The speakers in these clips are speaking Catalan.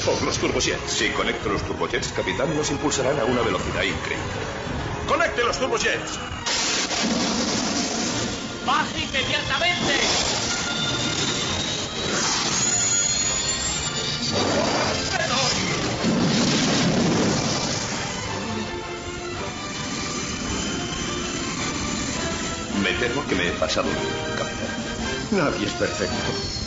Spock, los turbojets. Si conecto los turbojets, capitán, nos impulsarán a una velocidad increíble. ¡Conecte los turbojets! ¡Baje inmediatamente! Me temo que me he pasado, capitán. Nadie es perfecto.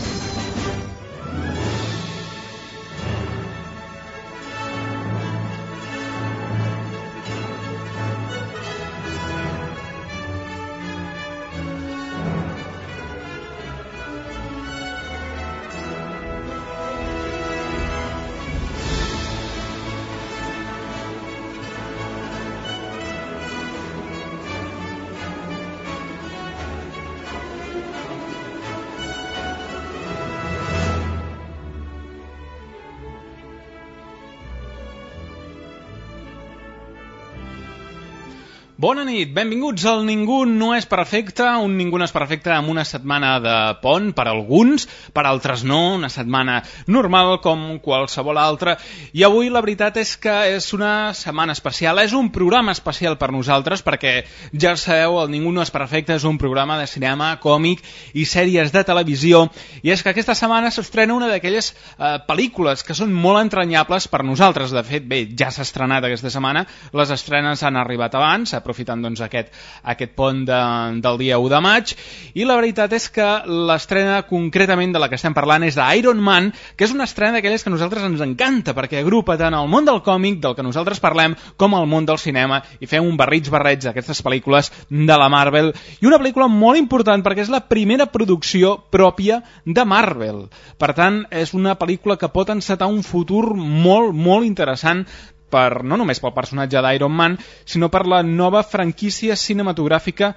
Bona nit, benvinguts al Ningú no és perfecte, un Ningú no és perfecte amb una setmana de pont per alguns, per altres no, una setmana normal com qualsevol altra, i avui la veritat és que és una setmana especial, és un programa especial per nosaltres, perquè ja sabeu, el Ningú no és perfecte és un programa de cinema, còmic i sèries de televisió, i és que aquesta setmana s'estrena una d'aquelles eh, pel·lícules que són molt entranyables per nosaltres, de fet, bé, ja s'ha estrenat aquesta setmana, les estrenes han arribat abans, aprofitant doncs, aquest, aquest pont de, del dia 1 de maig. I la veritat és que l'estrena concretament de la que estem parlant és d'Iron Man que és una estrena d'aquelles que nosaltres ens encanta perquè agrupa tant el món del còmic del que nosaltres parlem com el món del cinema i fem un barrits barrets d'aquestes pel·lícules de la Marvel. I una pel·lícula molt important perquè és la primera producció pròpia de Marvel. Per tant és una pel·lícula que pot encetar un futur molt, molt interessant per, no només pel personatge d'Iron Man, sinó per la nova franquícia cinematogràfica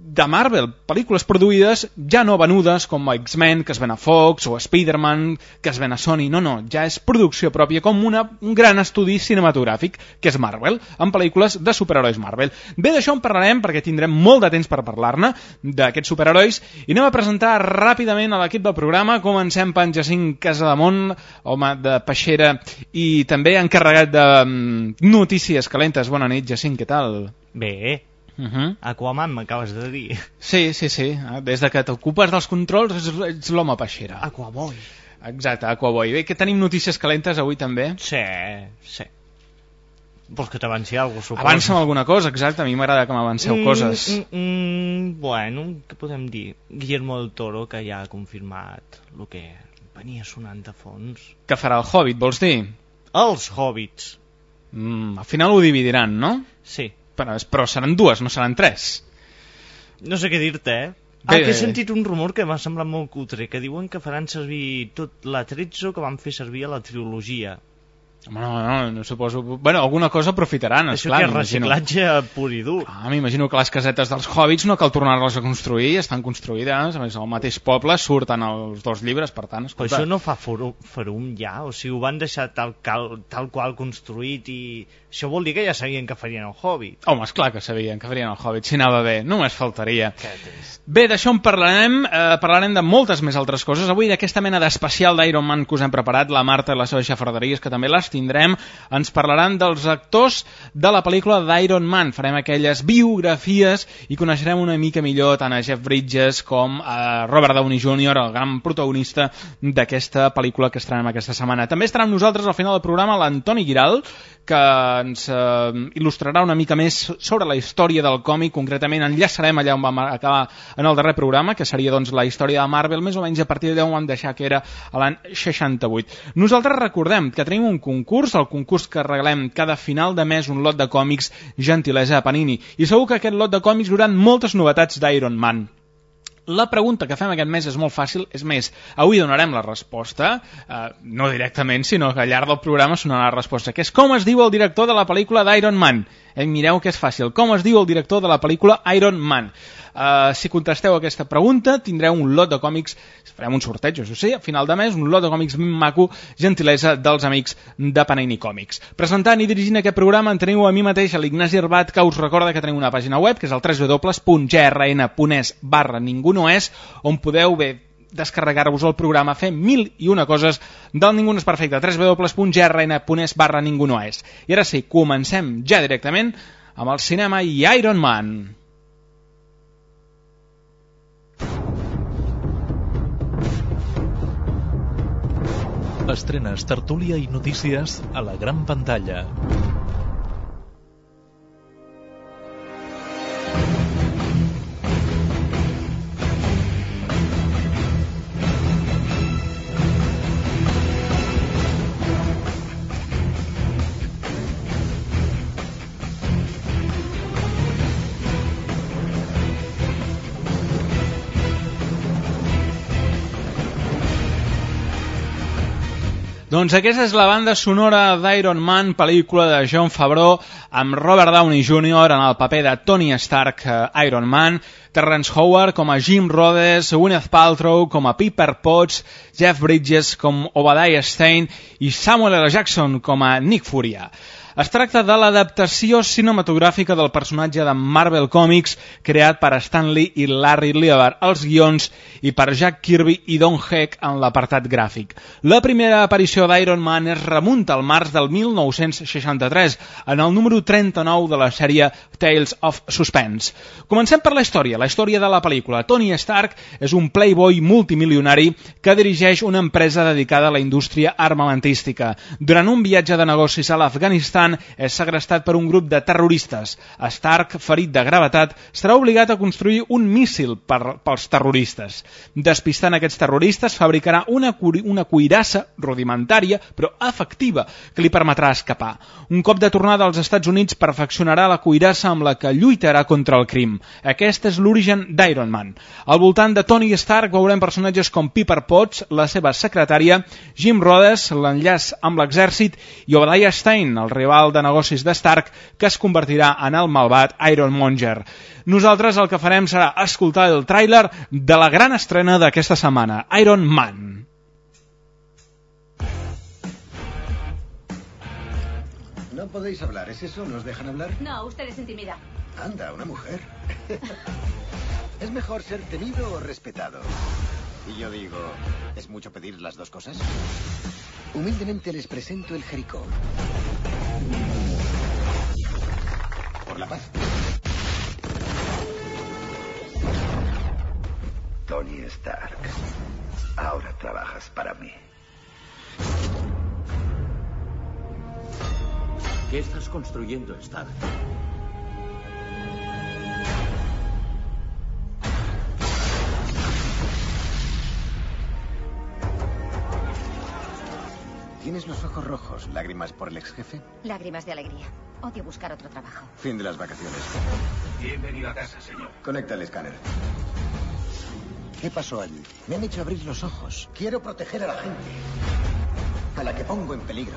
de Marvel, pel·lícules produïdes ja no venudes com X-Men, que es ven a Fox, o Spider-Man, que es ven a Sony, no, no, ja és producció pròpia com una, un gran estudi cinematogràfic, que és Marvel, amb pel·lícules de superherois Marvel. Bé, d'això en parlarem perquè tindrem molt de temps per parlar-ne, d'aquests superherois, i anem a presentar ràpidament a l'equip del programa, comencem per en Jacint Casademont, home de peixera i també encarregat de mm, notícies calentes. Bona nit, Jacint, què tal? Bé, Uh -huh. Aquaman m'acabes de dir. Sí, sí, sí. Des de que t'ocupes dels controls ets, l'home peixera. Aquaboy. Exacte, Aquaboy. Bé, que tenim notícies calentes avui també. Sí, sí. Vols que t'avanci alguna cosa? Avança'm alguna cosa, exacte. A mi m'agrada que m'avanceu mm, coses. Mm, mm, bueno, què podem dir? Guillermo del Toro, que ja ha confirmat el que venia sonant de fons. Què farà el Hobbit, vols dir? Els Hobbits. Mm, al final ho dividiran, no? Sí. Però, però seran dues, no seran tres. No sé què dir-te, eh? Bé, ah, que he sentit un rumor que m'ha semblat molt cutre, que diuen que faran servir tot la 13 que van fer servir a la trilogia. Home, no, no, no suposo... Bueno, alguna cosa aprofitaran, Això esclar, que és reciclatge pur i dur. Ah, m'imagino que les casetes dels hobbits no cal tornar-les a construir, estan construïdes, a més, al mateix poble surten els dos llibres, per tant, Però escolta... això no fa forum, forum ja, o sigui, ho van deixar tal, cal, tal qual construït i això vol dir que ja sabien que farien el Hobbit. Home, esclar que sabien que farien el Hobbit, si anava bé, només faltaria. Bé, d'això en parlarem, eh, parlarem de moltes més altres coses. Avui d'aquesta mena d'especial d'Iron Man que us hem preparat, la Marta i les seves xafarderies, que també les tindrem, ens parlaran dels actors de la pel·lícula d'Iron Man. Farem aquelles biografies i coneixerem una mica millor tant a Jeff Bridges com a Robert Downey Jr., el gran protagonista d'aquesta pel·lícula que estrenem aquesta setmana. També estarà amb nosaltres al final del programa l'Antoni Giral, que ens eh, il·lustrarà una mica més sobre la història del còmic, concretament enllaçarem allà on vam acabar en el darrer programa, que seria doncs, la història de Marvel, més o menys a partir d'allà on vam deixar que era l'any 68. Nosaltres recordem que tenim un concurs, el concurs que regalem cada final de mes un lot de còmics gentilesa a Panini, i segur que aquest lot de còmics duran moltes novetats d'Iron Man. La pregunta que fem aquest mes és molt fàcil, és més, avui donarem la resposta, eh, no directament, sinó que al llarg del programa sonarà la resposta, que és com es diu el director de la pel·lícula d'Iron Man. Eh, mireu que és fàcil, com es diu el director de la pel·lícula Iron Man. Uh, si contesteu aquesta pregunta tindreu un lot de còmics farem un sorteig, això sí, a final de mes un lot de còmics ben maco, gentilesa dels amics de Panini Còmics presentant i dirigint aquest programa en teniu a mi mateix a l'Ignasi Herbat, que us recorda que tenim una pàgina web que és el www.grn.es barra ningú no és on podeu bé descarregar-vos el programa, fer mil i una coses del Ningú no és perfecte, www.grn.es barra Ningú no és. I ara sí, comencem ja directament amb el cinema i Iron Man. Estrenes, tertúlia i notícies a la gran pantalla. Doncs aquesta és la banda sonora d'Iron Man, pel·lícula de John Favreau, amb Robert Downey Jr. en el paper de Tony Stark, eh, Iron Man, Terrence Howard com a Jim Rhodes, Gwyneth Paltrow com a Piper Potts, Jeff Bridges com Obadiah Stein i Samuel L. Jackson com a Nick Furia. Es tracta de l'adaptació cinematogràfica del personatge de Marvel Comics creat per Stan Lee i Larry Lieber als guions i per Jack Kirby i Don Heck en l'apartat gràfic. La primera aparició d'Iron Man es remunta al març del 1963 en el número 39 de la sèrie Tales of Suspense. Comencem per la història, la història de la pel·lícula. Tony Stark és un playboy multimilionari que dirigeix una empresa dedicada a la indústria armamentística. Durant un viatge de negocis a l'Afganistan, és segrestat per un grup de terroristes. Stark, ferit de gravetat, serà obligat a construir un míssil per, pels terroristes. Despistant aquests terroristes, fabricarà una, una cuirassa rudimentària, però efectiva, que li permetrà escapar. Un cop de tornada als Estats Units, perfeccionarà la cuirassa amb la que lluitarà contra el crim. Aquest és l'origen d'Iron Man. Al voltant de Tony Stark veurem personatges com Piper Potts, la seva secretària, Jim Rhodes, l'enllaç amb l'exèrcit, i Obadiah Stein, el rival rival de negocis de Stark que es convertirà en el malvat Iron Monger. Nosaltres el que farem serà escoltar el tràiler de la gran estrena d'aquesta setmana, Iron Man. No podéis hablar, ¿es eso? ¿Nos dejan hablar? No, usted es intimida. Anda, una mujer. ¿Es mejor ser temido o respetado? Y yo digo, ¿es mucho pedir las dos cosas? Humildemente les presento el Jericó. Stark, ahora trabajas para mí. ¿Qué estás construyendo, Stark? Tienes los ojos rojos. ¿Lágrimas por el ex jefe? Lágrimas de alegría. Odio buscar otro trabajo. Fin de las vacaciones. Bienvenido a casa, señor. Conecta el escáner. ¿Qué pasó allí? Me han hecho abrir los ojos. Quiero proteger a la gente. A la que pongo en peligro.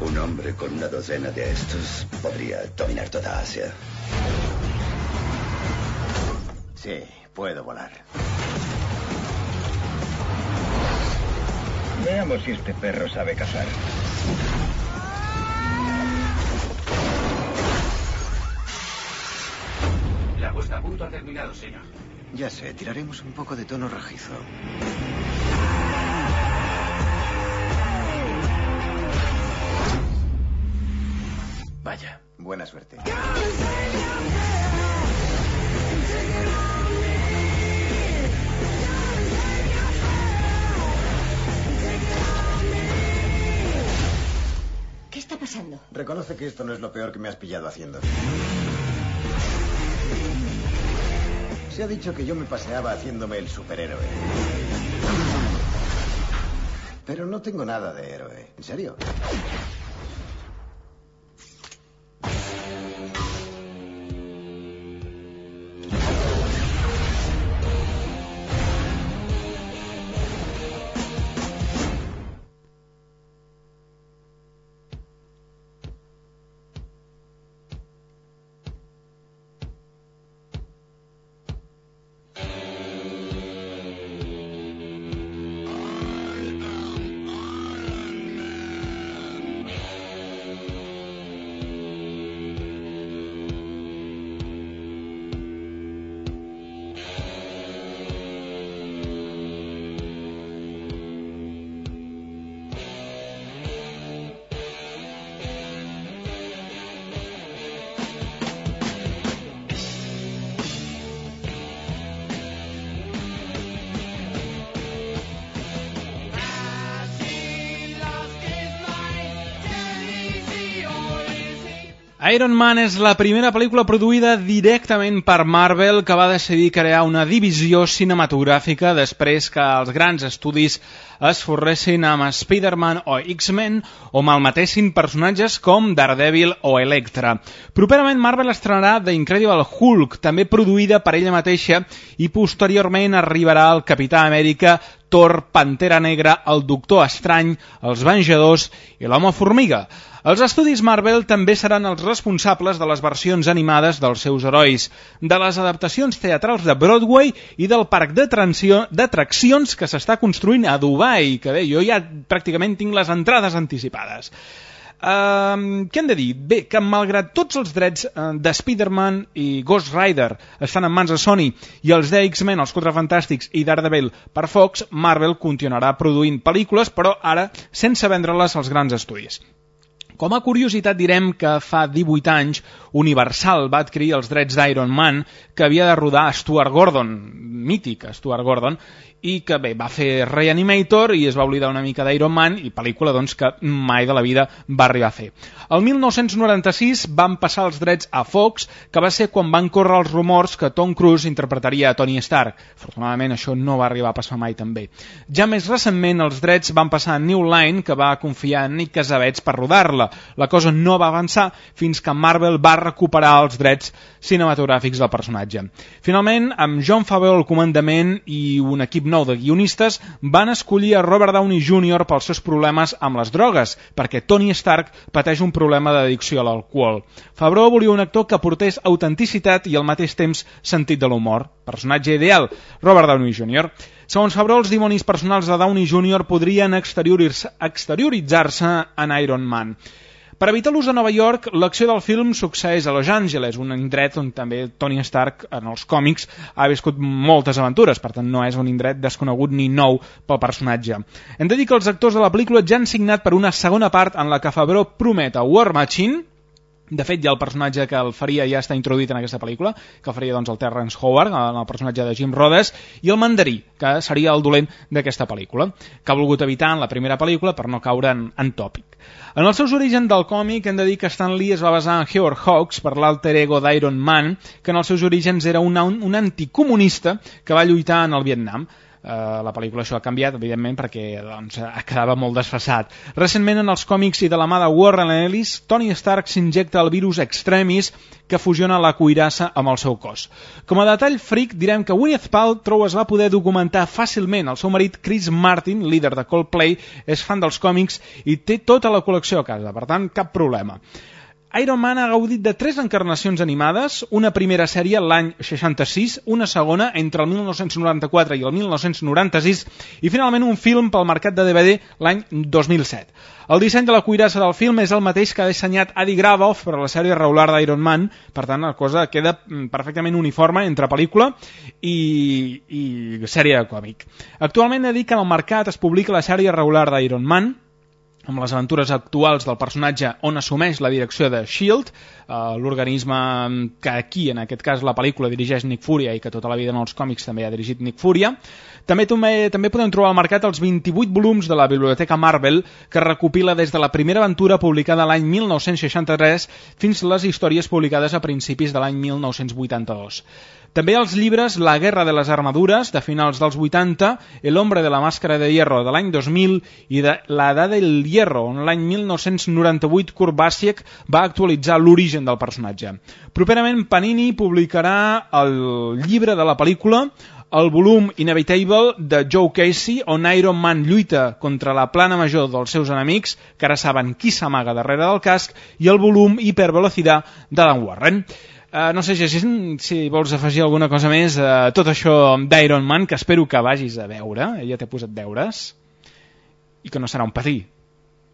Un hombre con una docena de estos podría dominar toda Asia. Sí, puedo volar. Veamos si este perro sabe cazar. La puesta a punto ha terminado, señor. Ya sé, tiraremos un poco de tono rojizo. Vaya. Buena suerte. ¿Qué está pasando? Reconoce que esto no es lo peor que me has pillado haciendo. Se ha dicho que yo me paseaba haciéndome el superhéroe. Pero no tengo nada de héroe. ¿En serio? Iron Man és la primera pel·lícula produïda directament per Marvel que va decidir crear una divisió cinematogràfica després que els grans estudis es forressin amb Spider-Man o X-Men o malmetessin personatges com Daredevil o Electra. Properament Marvel estrenarà The Incredible Hulk, també produïda per ella mateixa, i posteriorment arribarà el Capità Amèrica, Thor, Pantera Negra, el Doctor Estrany, els Venjadors i l'Home Formiga. Els estudis Marvel també seran els responsables de les versions animades dels seus herois, de les adaptacions teatrals de Broadway i del parc d'atraccions que s'està construint a Dubai, que bé, jo ja pràcticament tinc les entrades anticipades. Uh, què hem de dir? Bé, que malgrat tots els drets uh, de Spider-Man i Ghost Rider estan en mans de Sony i els de X-Men, els Quatre Fantàstics i Daredevil per Fox, Marvel continuarà produint pel·lícules, però ara sense vendre-les als grans estudis. Com a curiositat direm que fa 18 anys Universal va adquirir els drets d'Iron Man que havia de rodar Stuart Gordon, mític Stuart Gordon, i que bé, va fer Reanimator i es va oblidar una mica d'Iron Man i pel·lícula doncs, que mai de la vida va arribar a fer. El 1996 van passar els drets a Fox, que va ser quan van córrer els rumors que Tom Cruise interpretaria a Tony Stark. Afortunadament això no va arribar a passar mai també. Ja més recentment els drets van passar a New Line, que va confiar en Nick Casabets per rodar-la. La cosa no va avançar fins que Marvel va recuperar els drets cinematogràfics del personatge. Finalment, amb John Favreau al comandament i un equip nou de guionistes van escollir a Robert Downey Jr. pels seus problemes amb les drogues, perquè Tony Stark pateix un problema d'addicció a l'alcohol. Favreau volia un actor que portés autenticitat i al mateix temps sentit de l'humor. Personatge ideal, Robert Downey Jr. Segons Favreau, els dimonis personals de Downey Jr. podrien exterioritzar-se en Iron Man. Per evitar l'ús a Nova York, l'acció del film succeeix a Los Angeles, un indret on també Tony Stark, en els còmics, ha viscut moltes aventures, per tant no és un indret desconegut ni nou pel personatge. Hem de dir que els actors de la pel·lícula ja han signat per una segona part en la que Favreau promet a War Machine, de fet, ja el personatge que el faria ja està introduït en aquesta pel·lícula, que el faria doncs, el Terrence Howard, el personatge de Jim Rhodes, i el Mandarí, que seria el dolent d'aquesta pel·lícula, que ha volgut evitar en la primera pel·lícula per no caure en, en tòpic. En els seus orígens del còmic hem de dir que Stan Lee es va basar en Howard Hawks per l'alter ego d'Iron Man, que en els seus orígens era un, un anticomunista que va lluitar en el Vietnam. Uh, la pel·lícula això ha canviat, evidentment, perquè doncs, quedava molt desfasat. Recentment, en els còmics i de la mà de Warren Ellis, Tony Stark s'injecta el virus Extremis que fusiona la cuirassa amb el seu cos. Com a detall fric, direm que Gwyneth Paltrow es va poder documentar fàcilment. El seu marit, Chris Martin, líder de Coldplay, és fan dels còmics i té tota la col·lecció a casa, per tant, cap problema. Iron Man ha gaudit de tres encarnacions animades, una primera sèrie l'any 66, una segona entre el 1994 i el 1996 i finalment un film pel mercat de DVD l'any 2007. El disseny de la cuirassa del film és el mateix que ha dissenyat Adi Gravoff per a la sèrie regular d'Iron Man, per tant la cosa queda mm, perfectament uniforme entre pel·lícula i, i sèrie de còmic. Actualment en el mercat es publica la sèrie regular d'Iron Man, amb les aventures actuals del personatge on assumeix la direcció de S.H.I.E.L.D., l'organisme que aquí, en aquest cas, la pel·lícula dirigeix Nick Furia i que tota la vida en els còmics també ha dirigit Nick Furia. També, també, també podem trobar al mercat els 28 volums de la Biblioteca Marvel que recopila des de la primera aventura publicada l'any 1963 fins les històries publicades a principis de l'any 1982. També els llibres La guerra de les armadures, de finals dels 80, El hombre de la màscara de hierro, de l'any 2000, i de La del hierro, on l'any 1998 Kurt Basiek va actualitzar l'origen del personatge. Properament Panini publicarà el llibre de la pel·lícula el volum Inevitable de Joe Casey, on Iron Man lluita contra la plana major dels seus enemics, que ara saben qui s'amaga darrere del casc, i el volum Hipervelocidad d'Alan Warren. Uh, no sé, Jacint, si vols afegir alguna cosa més a uh, tot això d'Iron Man, que espero que vagis a veure, ja t'he posat deures, i que no serà un patí.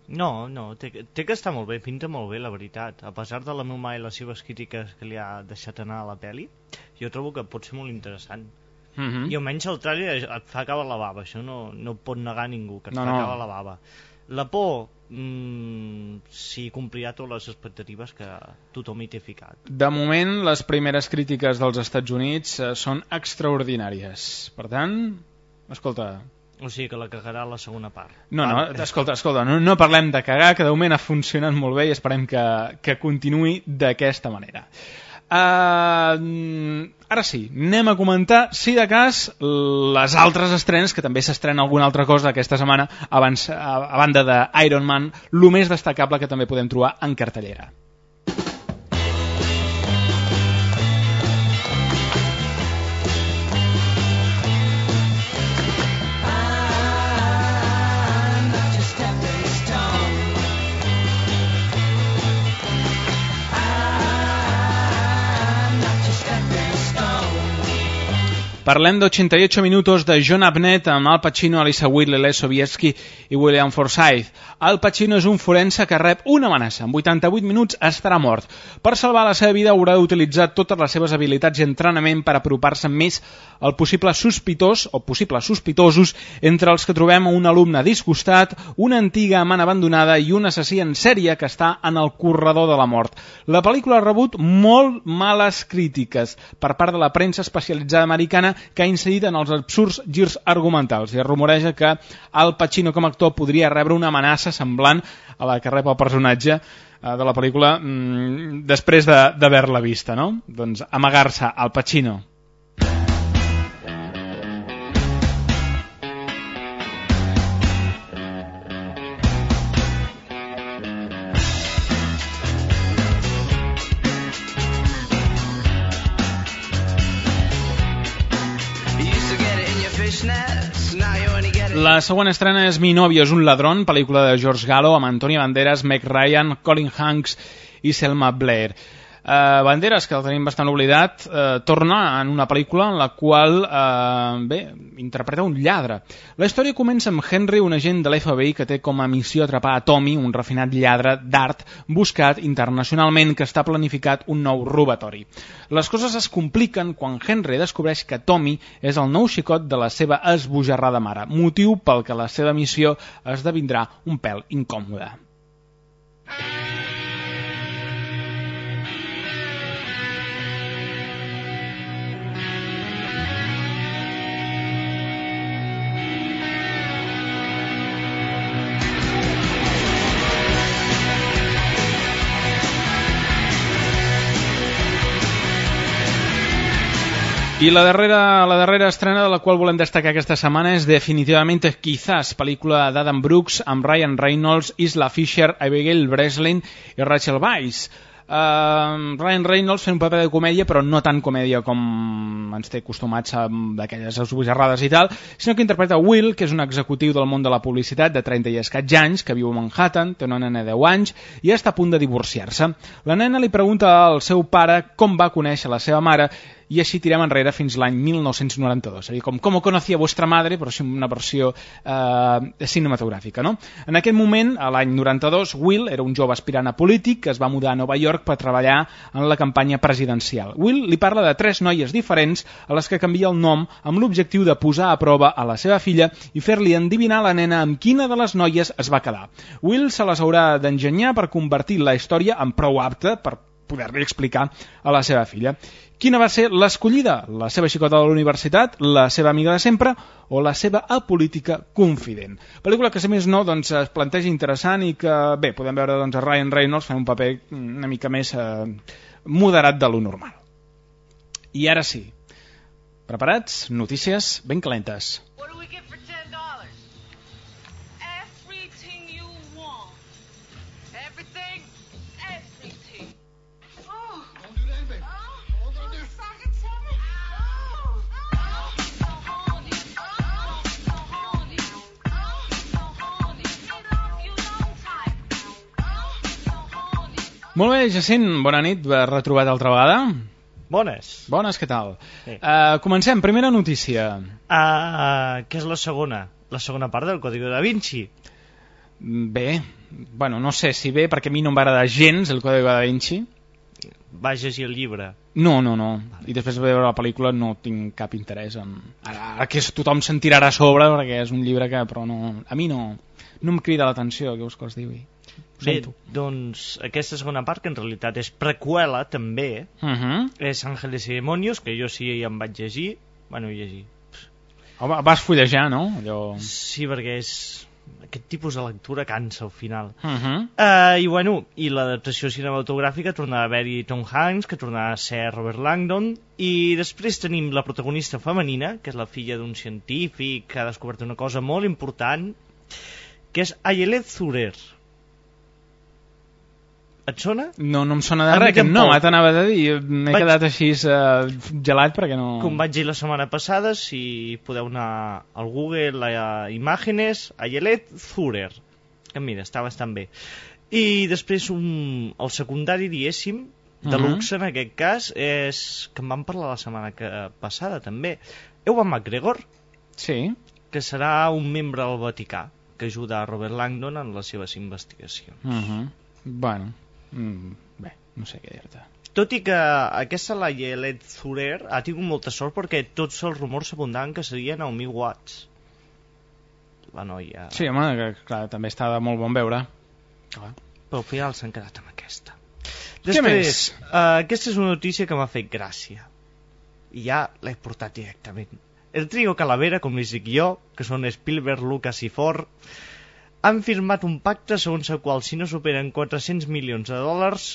No, no, té, té que estar molt bé, pinta molt bé, la veritat. A pesar de la meva i les seves crítiques que li ha deixat anar a la peli, jo trobo que pot ser molt interessant. Mm -hmm. I almenys el tràiler et fa caure la bava, això no, no pot negar ningú, que et no, fa no. caure la bava. La por, mm, si complirà totes les expectatives que tothom hi té ficat. De moment, les primeres crítiques dels Estats Units eh, són extraordinàries. Per tant, escolta... O sigui que la cagarà la segona part. No, no, escolta, escolta, no, no parlem de cagar, que de moment ha funcionat molt bé i esperem que, que continuï d'aquesta manera. Uh, ara sí, anem a comentar, si de cas, les altres estrenes, que també s'estrena alguna altra cosa aquesta setmana, abans, a, a banda de Iron Man, el més destacable que també podem trobar en cartellera. Parlem d'88 minutos de John Abnett amb Al Pacino, Alisa Whitley, Les Sobieski i William Forsythe. Al Pacino és un forense que rep una amenaça. En 88 minuts estarà mort. Per salvar la seva vida haurà d'utilitzar totes les seves habilitats i entrenament per apropar-se més al possible sospitós o possibles sospitosos entre els que trobem un alumne disgustat, una antiga amant abandonada i un assassí en sèrie que està en el corredor de la mort. La pel·lícula ha rebut molt males crítiques per part de la premsa especialitzada americana que ha incidit en els absurds girs argumentals i es rumoreja que Al Pacino com a actor podria rebre una amenaça semblant a la que rep el personatge eh, de la pel·lícula mm, després d'haver-la de, vista, no? Doncs amagar-se al Pacino La següent estrena és Mi novio és un ladrón, pel·lícula de George Gallo amb Antonio Banderas, Meg Ryan, Colin Hanks i Selma Blair. Uh, Banderas, que el tenim bastant oblidat, uh, torna en una pel·lícula en la qual uh, bé, interpreta un lladre. La història comença amb Henry, un agent de l'FBI que té com a missió atrapar a Tommy, un refinat lladre d'art buscat internacionalment que està planificat un nou robatori. Les coses es compliquen quan Henry descobreix que Tommy és el nou xicot de la seva esbojarrada mare, motiu pel que la seva missió esdevindrà un pèl incòmode. I la darrera, la darrera estrena de la qual volem destacar aquesta setmana és definitivament Quizás, pel·lícula d'Adam Brooks amb Ryan Reynolds, Isla Fisher, Abigail Breslin i Rachel Weisz. Uh, Ryan Reynolds fent un paper de comèdia però no tan comèdia com ens té acostumats d'aquelles esbojarrades i tal sinó que interpreta Will, que és un executiu del món de la publicitat de 30 i escaig anys que viu a Manhattan, té una nena de 10 anys i està a punt de divorciar-se la nena li pregunta al seu pare com va conèixer la seva mare i així tirem enrere fins l'any 1992. És a dir, com Com ho coneixia vostra madre, però una versió eh, cinematogràfica. No? En aquest moment, a l'any 92, Will era un jove aspirant a polític que es va mudar a Nova York per treballar en la campanya presidencial. Will li parla de tres noies diferents a les que canvia el nom amb l'objectiu de posar a prova a la seva filla i fer-li endivinar la nena amb quina de les noies es va quedar. Will se les haurà d'engenyar per convertir la història en prou apta per poder-li explicar a la seva filla. Quina va ser l'escollida? La seva xicota de la universitat, la seva amiga de sempre o la seva apolítica confident? Pel·lícula que, si més no, doncs, es planteja interessant i que, bé, podem veure doncs, a Ryan Reynolds fent un paper una mica més eh, moderat de lo normal. I ara sí, preparats? Notícies ben calentes. Molt bé, Jacint, bona nit, retrobat altra vegada. Bones. Bones, què tal? Sí. Uh, comencem, primera notícia. Uh, què és la segona? La segona part del Código da Vinci. Bé, bueno, no sé si bé, perquè a mi no em va agradar gens el Código da Vinci. Va llegir el llibre? No, no, no. I després de veure la pel·lícula no tinc cap interès en... Ara, ara que tothom se'n tirarà a sobre, perquè és un llibre que... Però no, a mi no, no em crida l'atenció, que us que us digui. Bé, doncs aquesta segona part, que en realitat és prequela també, uh -huh. és Ángeles y Demonios, que jo sí em vaig llegir, bueno, llegir, Home, vas fullejar, no? Allò... Sí, perquè és... Aquest tipus de lectura cansa al final. Uh -huh. uh, I bueno, i l'adaptació cinematogràfica tornava a haver-hi Tom Hanks, que tornava a ser Robert Langdon, i després tenim la protagonista femenina, que és la filla d'un científic que ha descobert una cosa molt important, que és Ayelet Zurer. Et sona? No, no em sona de A res, que no, tampoc. t'anava a dir, m'he Vaig- quedat així uh, gelat perquè no... Com vaig dir la setmana passada, si podeu anar al Google a Imágenes, Ayelet Zurer. Que mira, està bastant bé. I després un, el secundari, diguéssim, de Mhm. luxe en aquest cas, és que en vam parlar la setmana que, passada també. Ewan McGregor, Sí, que serà un membre del Vaticà, que ajuda a Robert Langdon en les seves investigacions. uh -huh. bueno, mm, bé, no sé què dir-te. Tot i que aquesta la Yelet Zurer ha tingut molta sort perquè tots els rumors s'abundaven que seria Naomi Watts. La noia... Sí, home, que, clar, també està de molt bon veure. Clar. Però al final s'han quedat amb aquesta. Què Després, uh, aquesta és una notícia que m'ha fet gràcia. I ja l'he portat directament. El trio Calavera, com li dic jo, que són Spielberg, Lucas i Ford, han firmat un pacte segons el qual si no superen 400 milions de dòlars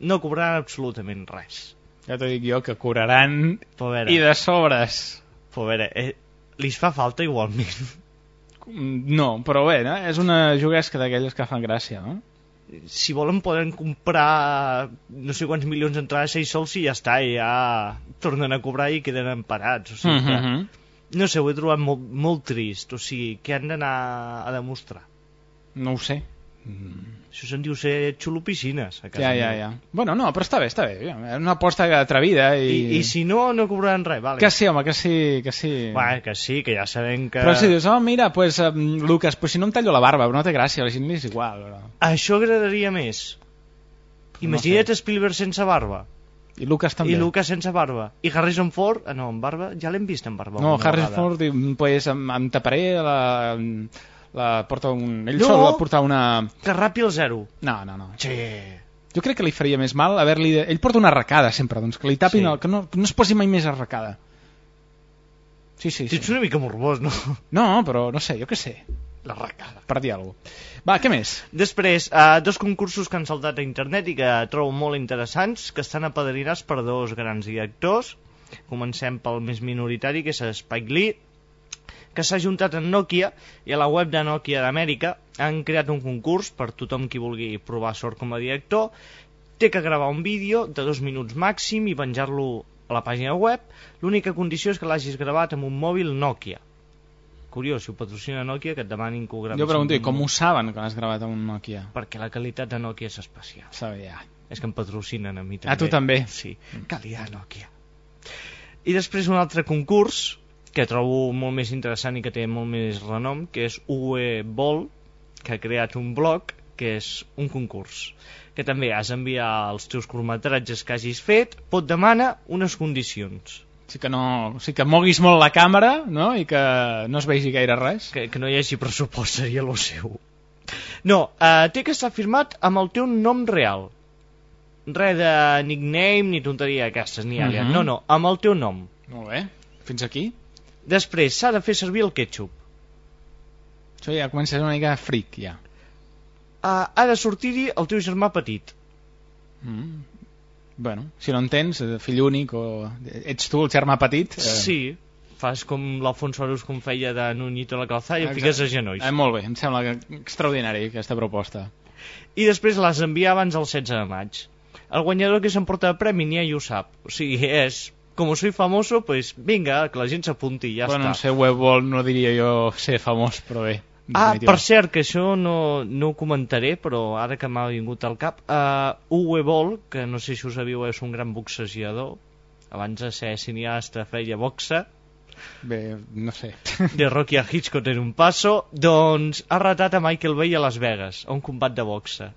no cobraran absolutament res. Ja t'ho dic jo, que cobraran Povera. i de sobres. Povera, eh, li fa falta igualment. No, però bé, no? és una juguesca d'aquelles que fan gràcia, no? Si volen poden comprar no sé quants milions d'entrades ells sols i ja està, i ja tornen a cobrar i queden emparats. O sigui que, Mm -hmm. no sé, ho he trobat molt, molt trist. O sigui, què han d'anar a demostrar? No ho sé. Mm. Això se'n diu ser xulopicines a casa Ja, ja, ja. Bueno, no, però està bé, està bé. És una aposta atrevida i... I, I si no, no cobraran res, vale. Que sí, home, que sí, que sí. Bueno, que sí, que ja sabem que... Però si dius, oh, mira, pues, um, Lucas, pues si no em tallo la barba, però no té gràcia, a la gent és igual. Però... Això agradaria més. Imagina't Spielberg sense barba. I Lucas també. I Lucas sense barba. I Harrison Ford, ah, no, amb barba, ja l'hem vist amb barba. No, Harrison vegada. Ford pues, em, em taparé la... la porta un... Ell No. sol va portar una... Que rapi el zero. No, no, no. Sí. Jo crec que li faria més mal haver-li... Ell porta una arracada sempre, doncs que li tapin... Sí. El... Que, no, no es posi mai més arracada. Sí, sí, sí. ets una mica morbós, no? No, però no sé, jo què sé. L'arracada. Per dir alguna cosa. Va, què més? Després, uh, dos concursos que han saltat a internet i que trobo molt interessants, que estan apadrinats per dos grans directors. Comencem pel més minoritari, que és Spike Lee, que s'ha juntat amb Nokia i a la web de Nokia d'Amèrica han creat un concurs per tothom qui vulgui provar sort com a director. Té que gravar un vídeo de dos minuts màxim i penjar-lo a la pàgina web. L'única condició és que l'hagis gravat amb un mòbil Nokia. Curiós, si ho patrocina Nokia, que et demanin que ho gravis Jo pregunto, com ho saben que l'has gravat amb un Nokia? Perquè la qualitat de Nokia és especial. Sabia. És que em patrocinen a mi també. A tu també? Sí, calidad Nokia. I després un altre concurs que trobo molt més interessant i que té molt més renom, que és UE Ball, que ha creat un blog que és un concurs que també has d'enviar els teus curtmetratges que hagis fet, pot demana unes condicions. Sí que, no, sí que moguis molt la càmera no? i que no es vegi gaire res. Que, que no hi hagi pressupost seria lo seu. No, eh, té que estar firmat amb el teu nom real. Res de nickname ni tonteria aquestes, ni àlies. Mhm. No, no, amb el teu nom. Molt bé. Fins aquí? Després s'ha de fer servir el ketchup. Això ja comença a ser una mica fric, ja. Uh, ha de sortir-hi el teu germà petit. Mm. Bueno, si no en tens, eh, fill únic o ets tu el germà petit... Eh... Sí, fas com l'Alfonso Arús com feia de Nuñito a la calzada i el Exacte. fiques a genolls. Eh, molt bé, em sembla que- extraordinari aquesta proposta. I després les envia abans del 16 de maig. El guanyador que s'emporta de premi ni ell ho sap. O sigui, és... Com soy famoso, pues vinga, que la gent s'apunti i ja bueno, no està. sé, Webball no diria jo ser famós, però bé. en Ah, definitiva. per cert, que això no, no ho comentaré, però ara que m'ha vingut al cap, uh, Uwe Boll, que no sé si ho sabíeu, és un gran boxejador, abans de ser cineasta feia boxa, Bé, no sé. de Rocky a Hitchcock en un passo, doncs ha ratat a Michael Bay a Las Vegas, a un combat de boxa.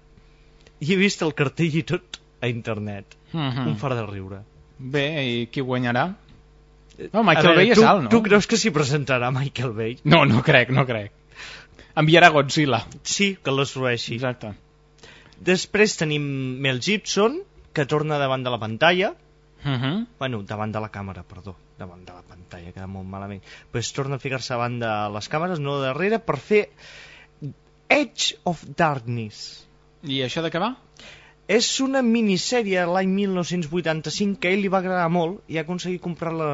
I he vist el cartell i tot a internet. Mhm. Un far de riure. Bé, i qui guanyarà? No, A Michael veure, Bay és tu, alt, no? Tu creus que s'hi presentarà Michael Bay? No, no crec, no crec. Enviarà Godzilla. Sí, que l'assoleixi. Exacte. Després tenim Mel Gibson, que torna davant de la pantalla. Uh -huh. Bueno, davant de la càmera, perdó. Davant de la pantalla, queda molt malament. Però es torna a ficar-se davant de les càmeres, no darrere, per fer Edge of Darkness. I això de què va? És una minissèrie l'any 1985 que a ell li va agradar molt i ha aconseguit comprar la,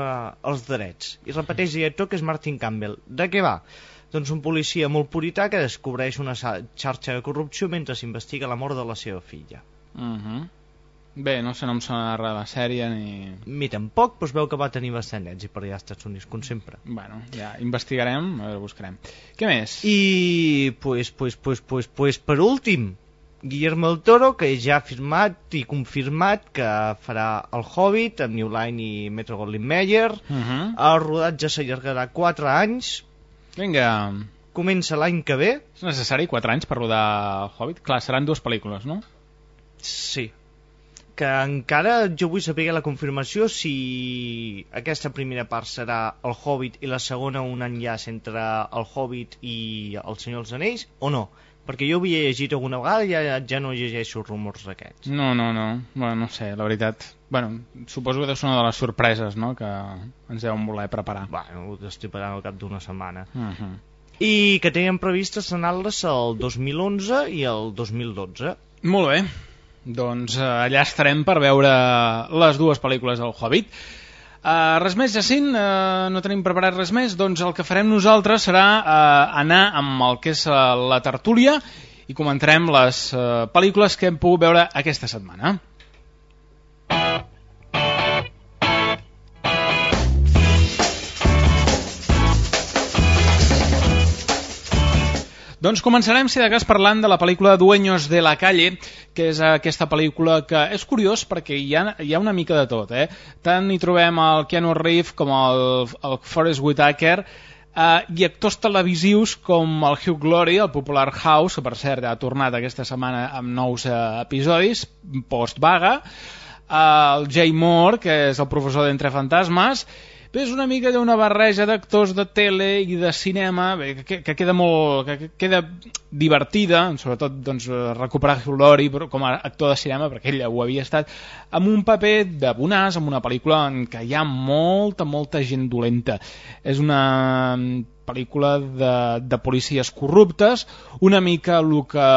els drets. I repeteix director que és Martin Campbell. De què va? Doncs un policia molt purità que descobreix una xarxa de corrupció mentre s'investiga la mort de la seva filla. Uh -huh. Bé, no sé, no em sona res de sèrie ni... Mi tampoc, però es veu que va tenir bastant èxit per allà als Estats Units, com sempre. Bueno, ja investigarem, a veure, buscarem. Què més? I, pues, pues, pues, pues, pues, per últim, Guillermo del Toro, que ja ha firmat i confirmat que farà El Hobbit, amb New Line i Metro Goldwyn Mayer. Uh -huh. El rodatge s'allargarà 4 anys. Vinga. Comença l'any que ve. És necessari 4 anys per rodar El Hobbit? Clar, seran dues pel·lícules, no? Sí. Que encara jo vull saber la confirmació si aquesta primera part serà El Hobbit i la segona un enllaç entre El Hobbit i El Senyor dels Anells o no perquè jo havia llegit alguna vegada i ja, ja no llegeixo rumors d'aquests. No, no, no. Bueno, no sé, la veritat... Bueno, suposo que deu ser una de les sorpreses no? que ens deuen voler preparar. Bueno, ho estic parant al cap d'una setmana. Uh -huh. I que tenen previst estrenar-les el 2011 i el 2012. Molt bé. Doncs eh, allà estarem per veure les dues pel·lícules del Hobbit. Uh, res més, Jacint? Uh, no tenim preparat res més? Doncs el que farem nosaltres serà uh, anar amb el que és uh, la tertúlia i comentarem les uh, pel·lícules que hem pogut veure aquesta setmana. Doncs començarem, si de cas, parlant de la pel·lícula Dueños de la Calle, que és aquesta pel·lícula que és curiós perquè hi ha, hi ha una mica de tot. Eh? Tant hi trobem el Keanu Reeves com el, el Forrest Whitaker, eh, i actors televisius com el Hugh Glory, el popular House, que per cert ha tornat aquesta setmana amb nous eh, episodis, post-vaga, eh, el Jay Moore, que és el professor d'Entre Fantasmes, és una mica d'una barreja d'actors de tele i de cinema que, que queda molt que queda divertida, sobretot doncs, recuperar Hugh com a actor de cinema, perquè ell ho havia estat, amb un paper de bonàs, amb una pel·lícula en què hi ha molta, molta gent dolenta. És una pel·lícula de, de policies corruptes, una mica el que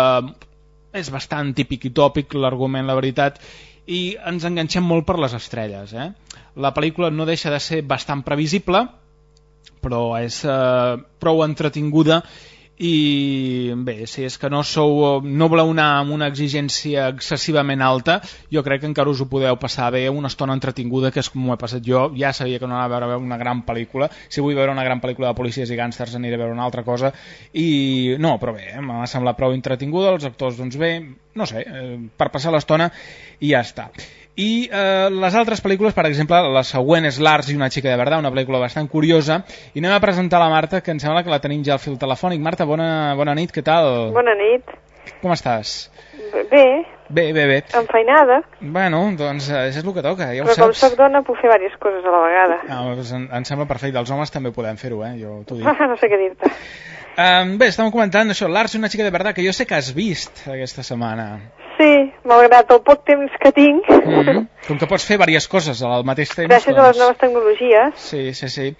és bastant típic i tòpic l'argument, la veritat, i ens enganxem molt per les estrelles, eh? La pel·lícula no deixa de ser bastant previsible, però és eh, prou entretinguda i bé, si és que no sou no voleu anar amb una exigència excessivament alta, jo crec que encara us ho podeu passar bé una estona entretinguda que és com ho he passat jo, ja sabia que no anava a veure una gran pel·lícula. Si vull veure una gran pel·lícula de policies i gàngsters aniré a veure una altra cosa. I no, però bé, m'ha semblat prou entretinguda els actors doncs bé, no sé eh, per passar l'estona i ja està i eh, les altres pel·lícules, per exemple, la següent és Lars i una xica de verdad, una pel·lícula bastant curiosa, i anem a presentar la Marta, que em sembla que la tenim ja al fil telefònic. Marta, bona, bona nit, què tal? Bona nit. Com estàs? Bé. Bé, bé, bé. Enfeinada. Bueno, doncs eh, això és el que toca, ja Però ho saps. com soc dona puc fer diverses coses a la vegada. Ah, doncs em, em sembla perfecte, els homes també podem fer-ho, eh? Jo t'ho dic. no sé què dir-te. Um, bé, estàvem comentant això, Lars una xica de verdad, que jo sé que has vist aquesta setmana. Sí, malgrat el poc temps que tinc. Mm -hmm. Com que pots fer diverses coses al mateix temps. Gràcies doncs... a les noves tecnologies. Sí, sí, sí.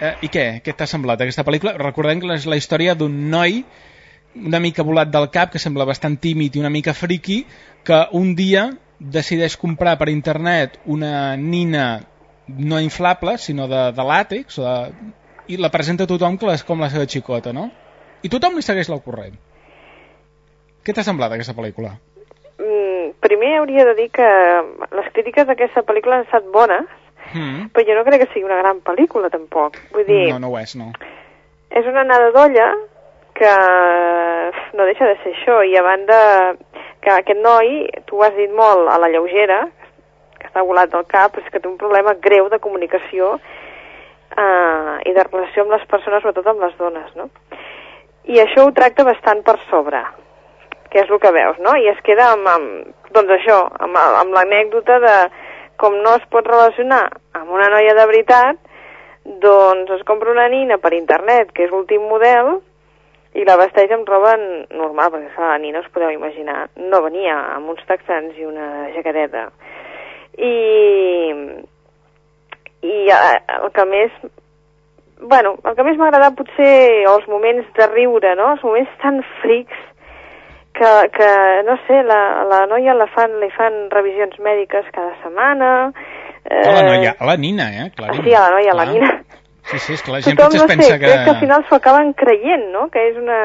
Eh, I què? Què t'ha semblat aquesta pel·lícula? Recordem que és la història d'un noi una mica volat del cap, que sembla bastant tímid i una mica friqui, que un dia decideix comprar per internet una nina no inflable, sinó de, de làtex, o de, i la presenta a tothom que és com la seva xicota, no? I tothom li segueix el corrent. Què t'ha semblat aquesta pel·lícula? Mm, primer hauria de dir que les crítiques d'aquesta pel·lícula han estat bones, Mm. però jo no crec que sigui una gran pel·lícula, tampoc. Vull dir, No, no ho és, no. és una nada d'olla que no deixa de ser això, i a banda que aquest noi, tu ho has dit molt a la lleugera, que està volat del cap, és que té un problema greu de comunicació eh, i de relació amb les persones, sobretot amb les dones, no? I això ho tracta bastant per sobre, que és el que veus, no? I es queda amb, amb doncs això, amb, amb l'anècdota de com no es pot relacionar amb una noia de veritat, doncs es compra una nina per internet, que és l'últim model, i la vesteix amb roba normal, perquè clar, la nina us podeu imaginar, no venia amb uns texans i una jaqueteta. i i eh, el que més bueno, el que més m'ha agradat potser els moments de riure, no? Els moments tan frics que, que no sé, la, la noia la fan, li fan revisions mèdiques cada setmana. Eh... A la noia, a la Nina, eh? Clarament. Sí, a la noia, a la Nina. Sí, sí, és que la gent Tothom, potser no es pensa sé, que... crec que al final s'ho acaben creient, no? Que és una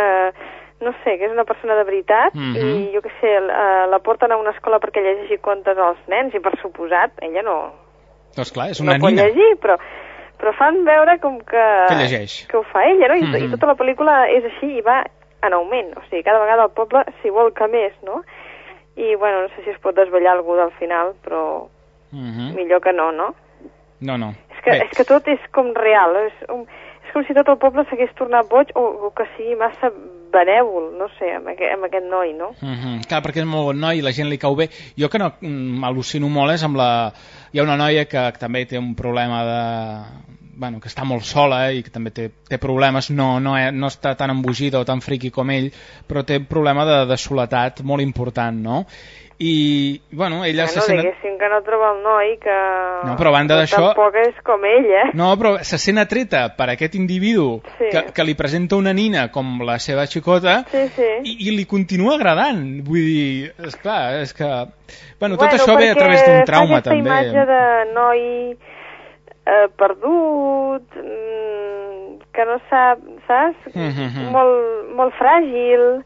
no sé, que és una persona de veritat Mhm. i jo què sé, la, la porten a una escola perquè llegeixi contes als nens i per suposat, ella no, Doncs clar, és una no pot nina. llegir, però, però fan veure com que... Que llegeix. Que ho fa ella, no? I, Mhm. I tota la pel·lícula és així i va en augment, o sigui, cada vegada el poble s'hi vol que més, no? I, bueno, no sé si es pot desvetllar algú del final, però Mhm. millor que no, no? No, no. És que, és que tot és com real, és, un, és com si tot el poble s'hagués tornat boig o, o que sigui massa benèvol, no sé, amb aquest, amb aquest noi, no? Mm -hmm. Clar, perquè és molt bon noi i la gent li cau bé. Jo que no mm, m'al·lucino molt és amb la... Hi ha una noia que també té un problema de... Bueno, que està molt sola i que també té, té problemes, no, no, no està tan embogida o tan friqui com ell, però té un problema de, de soledat molt important, no? I, bueno, ella bueno, se sent... diguéssim que no troba el noi que... No, però a banda d'això- Tampoc és com ell, eh? No, però se sent atreta per aquest individu Sí. que, que li presenta una nina com la seva xicota Sí, sí. i, i li continua agradant. Vull dir, és clar, és que... Bueno, tot bueno, això ve a perquè través d'un trauma, fa aquesta també. imatge de noi eh, perdut, mm, que no sap, saps? Mhm. molt, molt fràgil,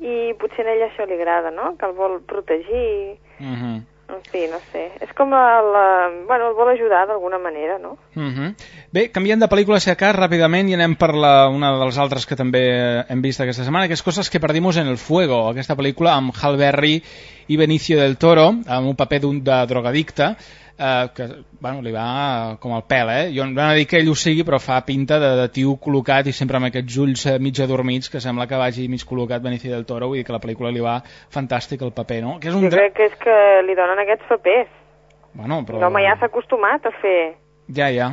i potser a ella això li agrada, no? Que el vol protegir, Mhm. en fi, no sé. És com el, eh, bueno, el vol ajudar d'alguna manera, no? Mhm. Bé, canviant de pel·lícula, si a cas, ràpidament, i anem per la, una dels altres que també hem vist aquesta setmana, que és Coses que perdimos en el fuego, aquesta pel·lícula amb Hal Berry i Benicio del Toro, amb un paper d'un de drogadicte, eh, que bueno, li va com el pèl, eh? Jo no dic que ell ho sigui, però fa pinta de, de tio col·locat i sempre amb aquests ulls eh, mig adormits, que sembla que vagi mig col·locat Benicio del Toro, vull dir que la pel·lícula li va fantàstic el paper, no? Que és un Jo crec que és que li donen aquests papers. Bueno, però... L'home ja s'ha acostumat a fer... Ja, ja.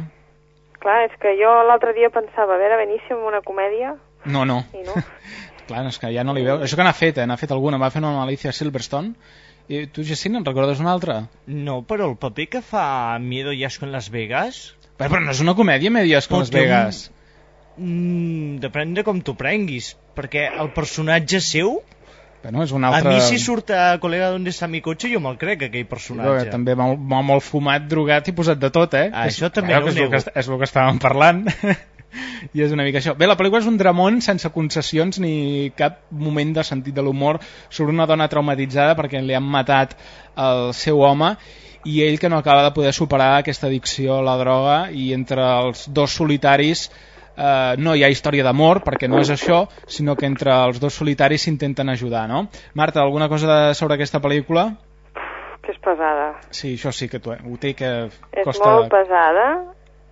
Clar, és que jo l'altre dia pensava, a veure, Benicio amb una comèdia, No, no. i no. Clar, és que ja no li veu... Això que n'ha fet, eh? N'ha fet alguna. Va fer una amb Alicia Silverstone. I tu, Jacint, en recordes una altra? No, però el paper que fa Miedo y Asco en Las Vegas... Però, però no és una comèdia, Medias con Pot Las ter un- Vegas. Mm, depèn de com t'ho prenguis, perquè el personatge seu... Bueno, és una A altra... mi si surt a Colega d'on està mi cotxe jo me'l crec, aquell personatge. eh, també va, va molt fumat, drogat i posat de tot, eh? Ah, És- això també no que és, el que, és el que estàvem parlant. I és una mica això. Bé, la pel·lícula és un dramón sense concessions ni cap moment de sentit de l'humor sobre una dona traumatitzada perquè li han matat el seu home i ell que no acaba de poder superar aquesta addicció a la droga i entre els dos solitaris eh, no hi ha història d'amor perquè no és això, sinó que entre els dos solitaris s'intenten ajudar, no? Marta, alguna cosa de, sobre aquesta pel·lícula? Que és pesada. Sí, això sí que t'ho- ho té que És costa molt pesada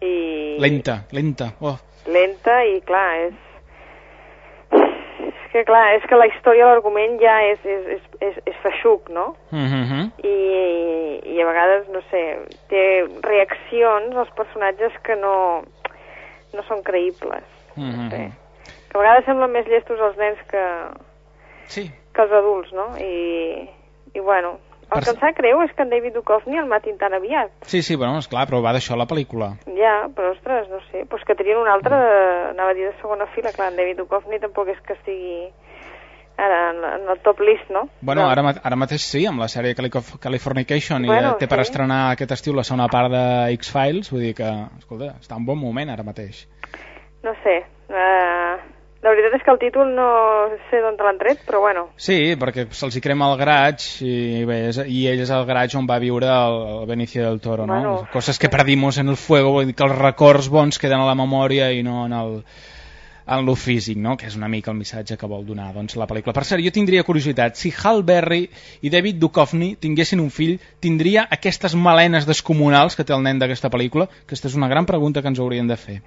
i... lenta, lenta. Oh. lenta i clar, és... És que clar, és que la història, l'argument ja és, és, és, és, és feixuc, no? Mm -hmm. I, I a vegades, no sé, té reaccions als personatges que no, no són creïbles. Mm -hmm. sé. Que a vegades semblen més llestos els nens que, Sí. que els adults, no? I, i bueno, el Per- que em sap greu és que en David Duchovny el matin tan aviat. Sí, sí, bueno, esclar, però va d'això la pel·lícula. Ja, però ostres, no sé, pues que tenien un altre, de, anava a dir de segona fila, clar, en David Duchovny tampoc és que estigui en, en el top list, no? Bueno, Però- ara, ara mateix sí, amb la sèrie Californication Bueno, i eh, té per sí. estrenar aquest estiu la segona part de X-Files, vull dir que, escolta, està en bon moment ara mateix. No sé, uh, la veritat és que el títol no sé d'on te l'han tret, però bueno, Sí, perquè se'ls hi crema el graig i, bé, és, i ell és el graig on va viure el, el Benicio del Toro, no? Bueno. Coses que perdimos en el fuego, vull dir que els records bons queden a la memòria i no en el en lo físic, no? que és una mica el missatge que vol donar doncs, la pel·lícula. Per cert, jo tindria curiositat, si Hal Berry i David Duchovny tinguessin un fill, tindria aquestes malenes descomunals que té el nen d'aquesta pel·lícula? Aquesta és una gran pregunta que ens haurien de fer.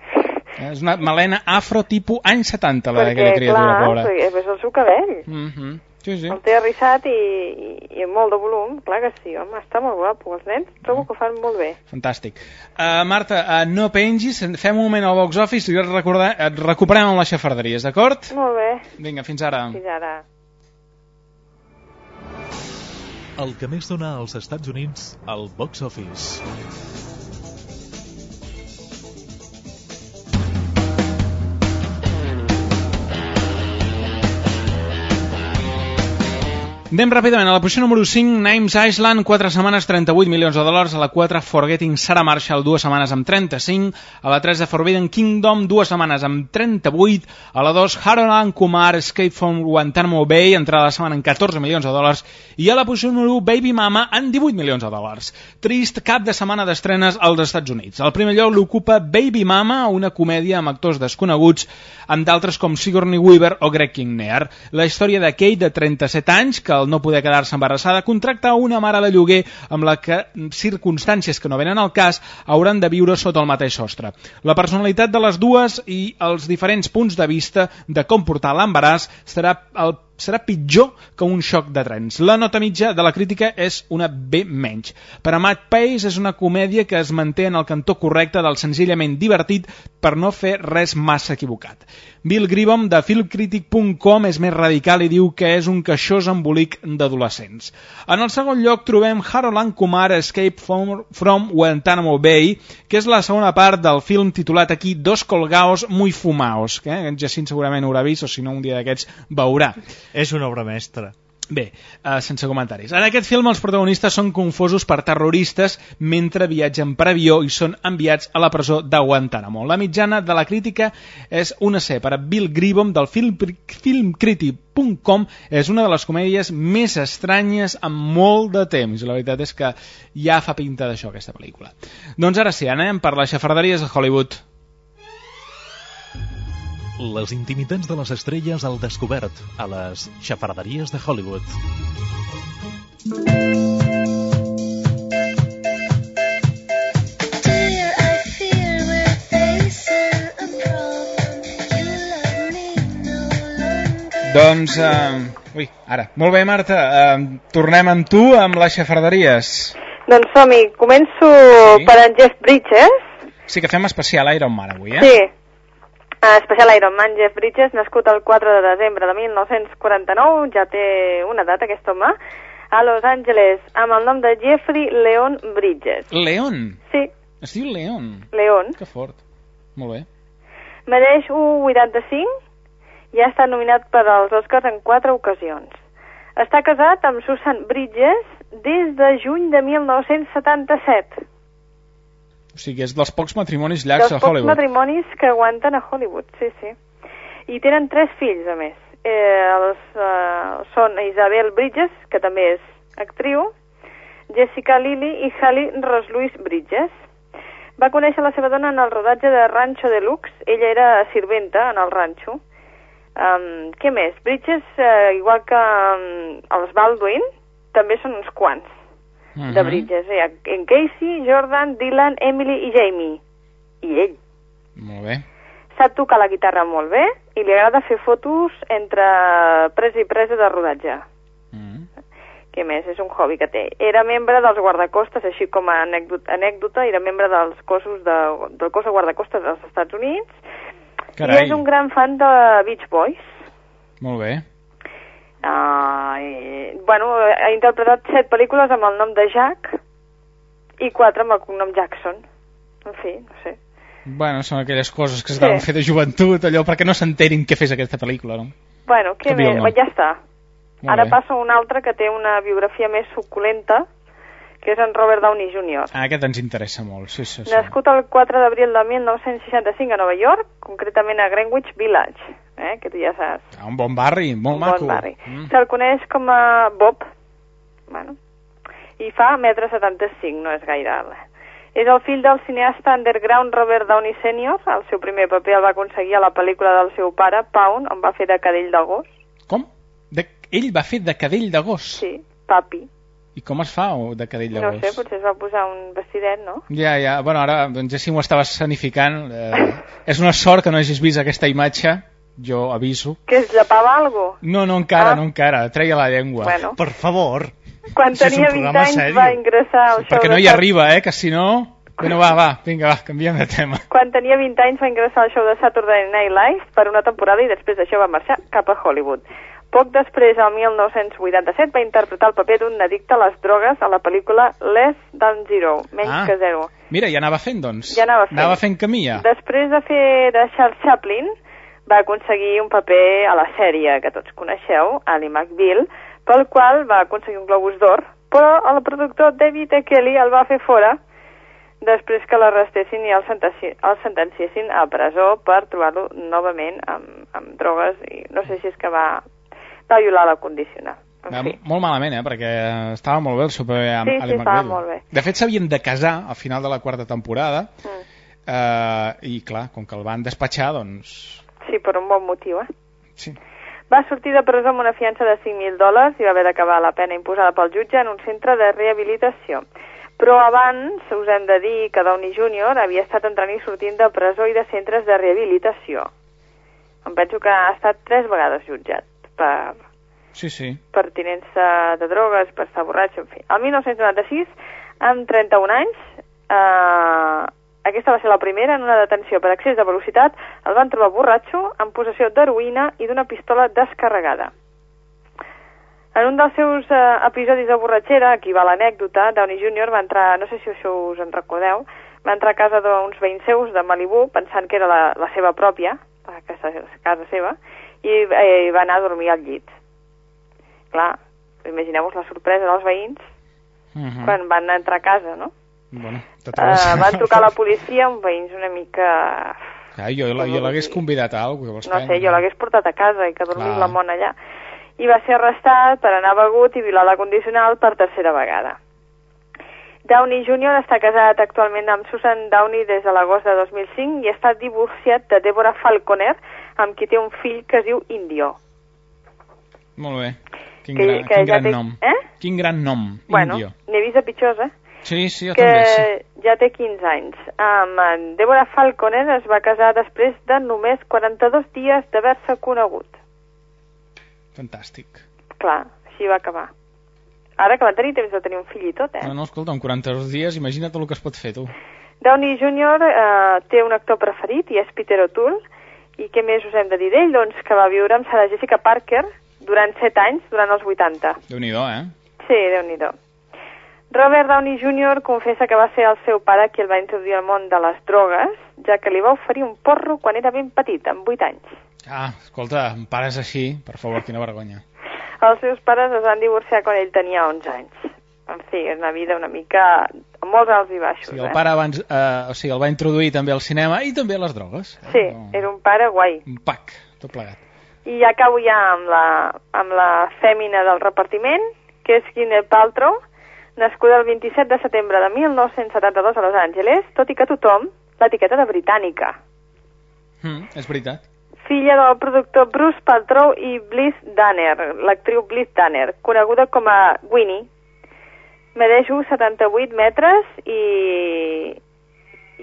Eh, És una melena afro tipus anys 70, la d'aquella criatura, clar, pobra. perquè és el seu cabell. Mm -hmm. Sí, sí. El té arrissat i, i, i amb molt de volum, clar que sí, home, està molt guapo. Els nens trobo que ho fan molt bé. Fantàstic. Uh, Marta, uh, no pengis, fem un moment al box office i et, recordar, et recuperem amb les xafarderies, d'acord? Molt bé, Vinga, fins ara. fins ara. El que més dona als Estats Units al box office. Anem ràpidament a la posició número 5, Names Island, 4 setmanes, 38 milions de dòlars. A la 4, Forgetting Sarah Marshall, 2 setmanes amb 35. A la 3, The Forbidden Kingdom, 2 setmanes amb 38. A la 2, Harold Kumar, Escape from Guantanamo Bay, entrada la setmana en 14 milions de dòlars. I a la posició número 1, Baby Mama, en 18 milions de dòlars. Trist cap de setmana d'estrenes als Estats Units. Al primer lloc l'ocupa Baby Mama, una comèdia amb actors desconeguts, amb d'altres com Sigourney Weaver o Greg Kinnear. La història de Kate, de 37 anys, que al no poder quedar-se embarassada, contracta una mare de lloguer amb la que circumstàncies que no venen al cas hauran de viure sota el mateix sostre. La personalitat de les dues i els diferents punts de vista de com portar l'embaràs serà el serà pitjor que un xoc de trens. La nota mitja de la crítica és una B menys. Per a Matt Pace és una comèdia que es manté en el cantó correcte del senzillament divertit per no fer res massa equivocat. Bill Gribom de filmcritic.com és més radical i diu que és un queixós embolic d'adolescents. En el segon lloc trobem Harold Kumar Escape from, from Guantanamo Bay, que és la segona part del film titulat aquí Dos colgaos muy fumaos, que eh? Jacint segurament ho haurà vist o si no un dia d'aquests veurà. És una obra mestra. Bé, uh, sense comentaris. En aquest film els protagonistes són confosos per terroristes mentre viatgen per avió i són enviats a la presó de Guantánamo. La mitjana de la crítica és una C per a Bill Gribom del film, filmcritic.com és una de les comèdies més estranyes en molt de temps. La veritat és que ja fa pinta d'això aquesta pel·lícula. Doncs ara sí, anem per les xafarderies de Hollywood. Les intimitats de les estrelles al descobert a les xafarderies de Hollywood. Doncs, uh, ui, ara. Molt bé, Marta, uh, tornem amb tu amb les xafarderies. Doncs som-hi, començo sí. per en Jeff Bridges. Sí, que fem especial Iron Man avui, eh? Sí, especial Iron Man, Jeff Bridges, nascut el 4 de desembre de 1949, ja té una data aquest home, a Los Angeles, amb el nom de Jeffrey Leon Bridges. Leon? Sí. Es diu Leon? Leon. Que fort. Molt bé. Medeix 1,85 i ha estat nominat per als Oscars en quatre ocasions. Està casat amb Susan Bridges des de juny de 1977. O sigui, és dels pocs matrimonis llargs dels a Hollywood. Dels pocs matrimonis que aguanten a Hollywood, sí, sí. I tenen tres fills, a més. Eh, els, eh, són Isabel Bridges, que també és actriu, Jessica Lilly i Hallie Rosluis Bridges. Va conèixer la seva dona en el rodatge de Rancho Deluxe. Ella era sirventa en el ranxo. Um, què més? Bridges, uh, igual que um, els Baldwin, també són uns quants uh -huh. de Bridges. Hi ha en Casey, Jordan, Dylan, Emily i Jamie. I ell. Molt bé. Sap tocar la guitarra molt bé i li agrada fer fotos entre presa i presa de rodatge. Uh -huh. Què més? És un hobby que té. Era membre dels guardacostes, així com a anècdota, anècdota era membre dels cossos de, del cos de guardacostes dels Estats Units Carai. i és un gran fan de Beach Boys. Molt bé. Uh, i, bueno, ha interpretat set pel·lícules amb el nom de Jack i quatre amb el cognom Jackson. En fi, no sé. Bueno, són aquelles coses que es sí. fer de joventut, allò perquè no s'enterin què fes aquesta pel·lícula, no? Bueno, què més? Ja està. Molt Ara bé. passa un altre que té una biografia més suculenta, que és en Robert Downey Jr. Ah, aquest ens interessa molt, sí, sí, sí. Nascut el 4 d'abril de 1965 a Nova York, concretament a Greenwich Village, eh, que tu ja saps. Ah, un bon barri, molt un maco. bon barri. Mm. Se'l coneix com a Bob, bueno, i fa metre 75, no és gaire alt. És el fill del cineasta underground Robert Downey Sr., el seu primer paper el va aconseguir a la pel·lícula del seu pare, Pound, on va fer de cadell de gos. Com? De... Ell va fer de cadell de gos? Sí, papi. I com es fa o, de cadell de No gos? sé, potser es va posar un vestidet, no? Ja, ja, bueno, ara, doncs ja si m'ho estaves sanificant, eh, és una sort que no hagis vist aquesta imatge, jo aviso. Que es llepava algo? No, no encara, Ah. no encara, treia la llengua. Bueno. Per favor. Quan Si tenia 20 programa anys sèrio. va ingressar al show Perquè no de hi Sat- arriba, eh, que si no... Bueno, va, va, vinga, va, canviem de tema. Quan tenia 20 anys va ingressar al show de Saturday Night Live per una temporada i després d'això va marxar cap a Hollywood. Poc després, el 1987, va interpretar el paper d'un addicte a les drogues a la pel·lícula Less Than Zero, menys Ah. que zero. Mira, ja anava fent, doncs. Ja anava fent. Anava fent camí, ja. Després de fer de Charles Chaplin, va aconseguir un paper a la sèrie que tots coneixeu, Ali McBeal, pel qual va aconseguir un Globus d'Or, però el productor David E. Kelly el va fer fora després que l'arrestessin i el, sentenci el sentenciessin a presó per trobar-lo novament amb, amb drogues i no sé si és que va, va violar la condicional. En fi. molt malament, eh? Perquè estava molt bé el seu paper amb Sí, Ali sí, McBeal. molt bé. De fet, s'havien de casar al final de la quarta temporada Mm. eh, i, clar, com que el van despatxar, doncs... Sí, per un bon motiu, eh? Sí. Va sortir de presó amb una fiança de 5.000 dòlars i va haver d'acabar la pena imposada pel jutge en un centre de rehabilitació. Però abans us hem de dir que Downey Jr. havia estat entrant i sortint de presó i de centres de rehabilitació. Em penso que ha estat tres vegades jutjat per, Sí, sí. per tinença de drogues, per estar borratxo, en fi. El 1996, amb 31 anys, eh, aquesta va ser la primera en una detenció per excés de velocitat, el van trobar borratxo, en possessió d'heroïna i d'una pistola descarregada. En un dels seus eh, episodis de borratxera, aquí va l'anècdota, Downey Jr. va entrar, no sé si això us en recordeu, va entrar a casa d'uns veïns seus de Malibu pensant que era la, la seva pròpia, la casa, casa seva, i eh, va anar a dormir al llit. Clar, imagineu-vos la sorpresa dels veïns Uh -huh. quan van entrar a casa, no? Bueno, Uh, trobes... van trucar a la policia, uns veïns una mica... Ah, jo jo l'hagués convidat a alguna cosa. No sé, jo l'hagués portat a casa i que dormís Clar. la mona allà. I va ser arrestat per anar begut i violar la condicional per tercera vegada. Downey Jr. està casat actualment amb Susan Downey des de l'agost de 2005 i està divorciat de Deborah Falconer, amb qui té un fill que es diu Indio. Molt bé. Quin, Que- gran, que quin ja gran té- nom. Eh? Quin gran nom, Bueno, Indio. n'he vist de pitjors, eh? Sí, sí, jo que també, sí. ja té 15 anys. Amb en Deborah Falconer es va casar després de només 42 dies d'haver-se conegut. Fantàstic. Clar, així va acabar. Ara que van tenir temps de tenir un fill i tot, eh? No, no, escolta, en 42 dies, imagina't el que es pot fer, tu. Downey Jr. Eh, té un actor preferit i és Peter O'Toole. I què més us hem de dir d'ell? Doncs que va viure amb Sarah Jessica Parker durant 7 anys, durant els 80. Déu-n'hi-do, eh? Sí, déu nhi Robert Downey Jr. confessa que va ser el seu pare qui el va introduir al món de les drogues, ja que li va oferir un porro quan era ben petit, amb 8 anys. Ah, escolta, em pares així, per favor, quina vergonya. Els seus pares es van divorciar quan ell tenia 11 anys. En fi, és una vida una mica... amb molts alts i baixos, Sí, el eh? pare abans, eh, o sigui, el va introduir també al cinema i també a les drogues. Eh? Sí, era un pare guai. Un pack, tot plegat. I ja acabo ja amb la, amb la fèmina del repartiment, que és Gwyneth Paltrow, nascuda el 27 de setembre de 1972 a Los Angeles, tot i que tothom l'etiqueta de britànica. Mm, és veritat. Filla del productor Bruce Paltrow i Bliss Danner, l'actriu Bliss Danner, coneguda com a Winnie. Medeix 1,78 metres i,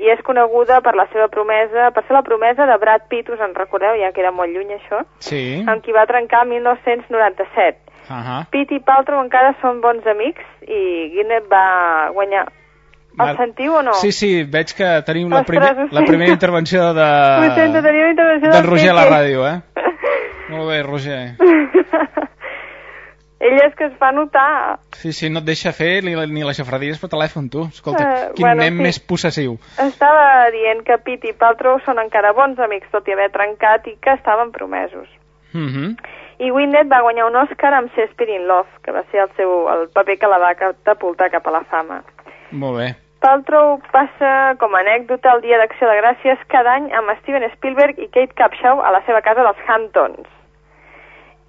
i és coneguda per la seva promesa, per ser la promesa de Brad Pitt, us en recordeu, ja que era molt lluny això, Sí. amb qui va trencar el 1997. Uh -huh. Pitt i Paltrow encara són bons amics i Gwyneth va guanyar. El sentiu o no? Sí, sí, veig que tenim la, Ostres, primer, ho la primera intervenció de... Ho sento, tenia una intervenció del Roger a la ràdio, eh? Molt bé, Roger. Ella és que es fa notar. Sí, sí, no et deixa fer ni, ni les xafradilles per telèfon, tu. Escolta, Eh, quin bueno, nen sí. més possessiu. Estava dient que Pitt i Paltrow són encara bons amics, tot i haver trencat i que estaven promesos. Mm -hmm. I Gwyneth va guanyar un Oscar amb Shakespeare in Love, que va ser el, seu, el paper que la va catapultar cap a la fama. Molt bé. Paltrow passa com a anècdota el Dia d'Acció de Gràcies cada any amb Steven Spielberg i Kate Capshaw a la seva casa dels Hamptons.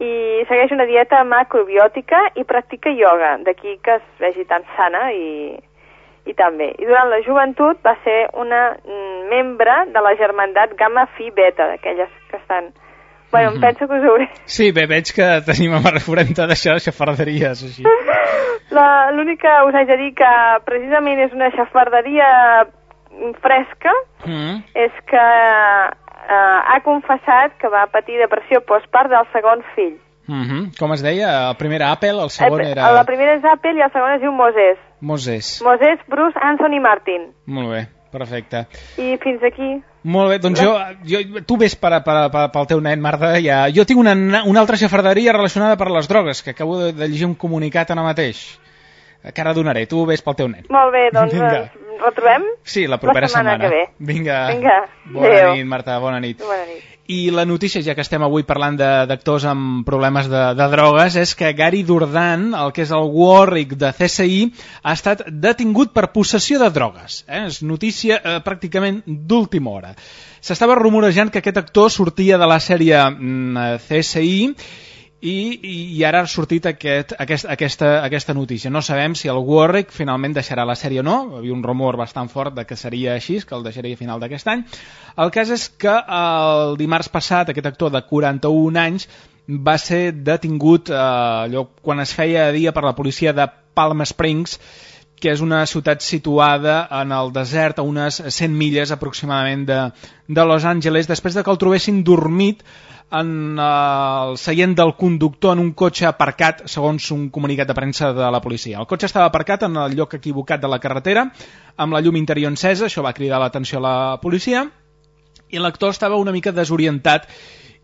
I segueix una dieta macrobiòtica i practica ioga, d'aquí que es vegi tan sana i, i tan bé. I durant la joventut va ser una mm, membre de la germandat Gamma Phi Beta, d'aquelles que estan... Bueno, em Mhm. penso que us hauré... Sí, bé, veig que tenim a haurem de deixar xafarderies, així. La- L'únic que us haig de dir que precisament és una xafarderia fresca, Mm. és que eh, ha confessat que va patir depressió postpart del segon fill. Mm -hmm. Com es deia? El primer era Apple, el segon El- era La primera és Apple i el segon es diu Moses. Moses. Moses Bruce Anthony Martin. Molt bé, perfecte. I fins aquí Molt bé, doncs jo, jo tu ves per, per, per, pel teu nen, Marta, ja. jo tinc una, una altra xafarderia relacionada per les drogues, que acabo de, de llegir un comunicat ara mateix que ara donaré, tu ves pel teu nen. Molt bé, doncs Vinga. ens retrobem sí, la propera la setmana. setmana. Que ve. Vinga. Vinga. Bona Adéu. nit, Marta, bona nit. Bona nit. I la notícia, ja que estem avui parlant de- d'actors amb problemes de, de drogues, és que Gary Durdan, el que és el Warwick de CSI, ha estat detingut per possessió de drogues. Eh? És notícia eh, pràcticament d'última hora. S'estava rumorejant que aquest actor sortia de la sèrie mm, CSI i, i, ara ha sortit aquest, aquest, aquesta, aquesta notícia. No sabem si el Warwick finalment deixarà la sèrie o no. Hi havia un rumor bastant fort de que seria així, que el deixaria a final d'aquest any. El cas és que el dimarts passat aquest actor de 41 anys va ser detingut eh, allò, quan es feia dia per la policia de Palm Springs que és una ciutat situada en el desert a unes 100 milles aproximadament de, de Los Angeles, després de que el trobessin dormit en eh, el seient del conductor en un cotxe aparcat, segons un comunicat de premsa de la policia. El cotxe estava aparcat en el lloc equivocat de la carretera, amb la llum interior encesa, això va cridar l'atenció a la policia, i l'actor estava una mica desorientat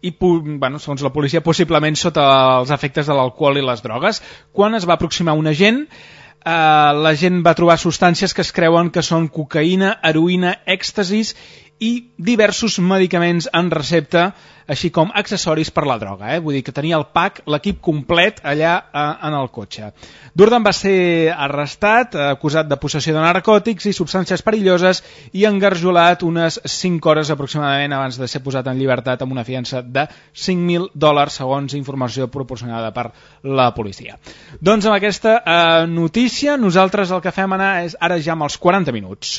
i, bueno, segons la policia, possiblement sota els efectes de l'alcohol i les drogues. Quan es va aproximar un agent, eh, la gent va trobar substàncies que es creuen que són cocaïna, heroïna, èxtasis i diversos medicaments en recepta, així com accessoris per la droga. Eh? Vull dir que tenia el pack, l'equip complet, allà eh, en el cotxe. Durden va ser arrestat, acusat de possessió de narcòtics i substàncies perilloses i engarjolat unes 5 hores aproximadament abans de ser posat en llibertat amb una fiança de 5.000 dòlars, segons informació proporcionada per la policia. Doncs amb aquesta eh, notícia, nosaltres el que fem anar és ara ja amb els 40 minuts.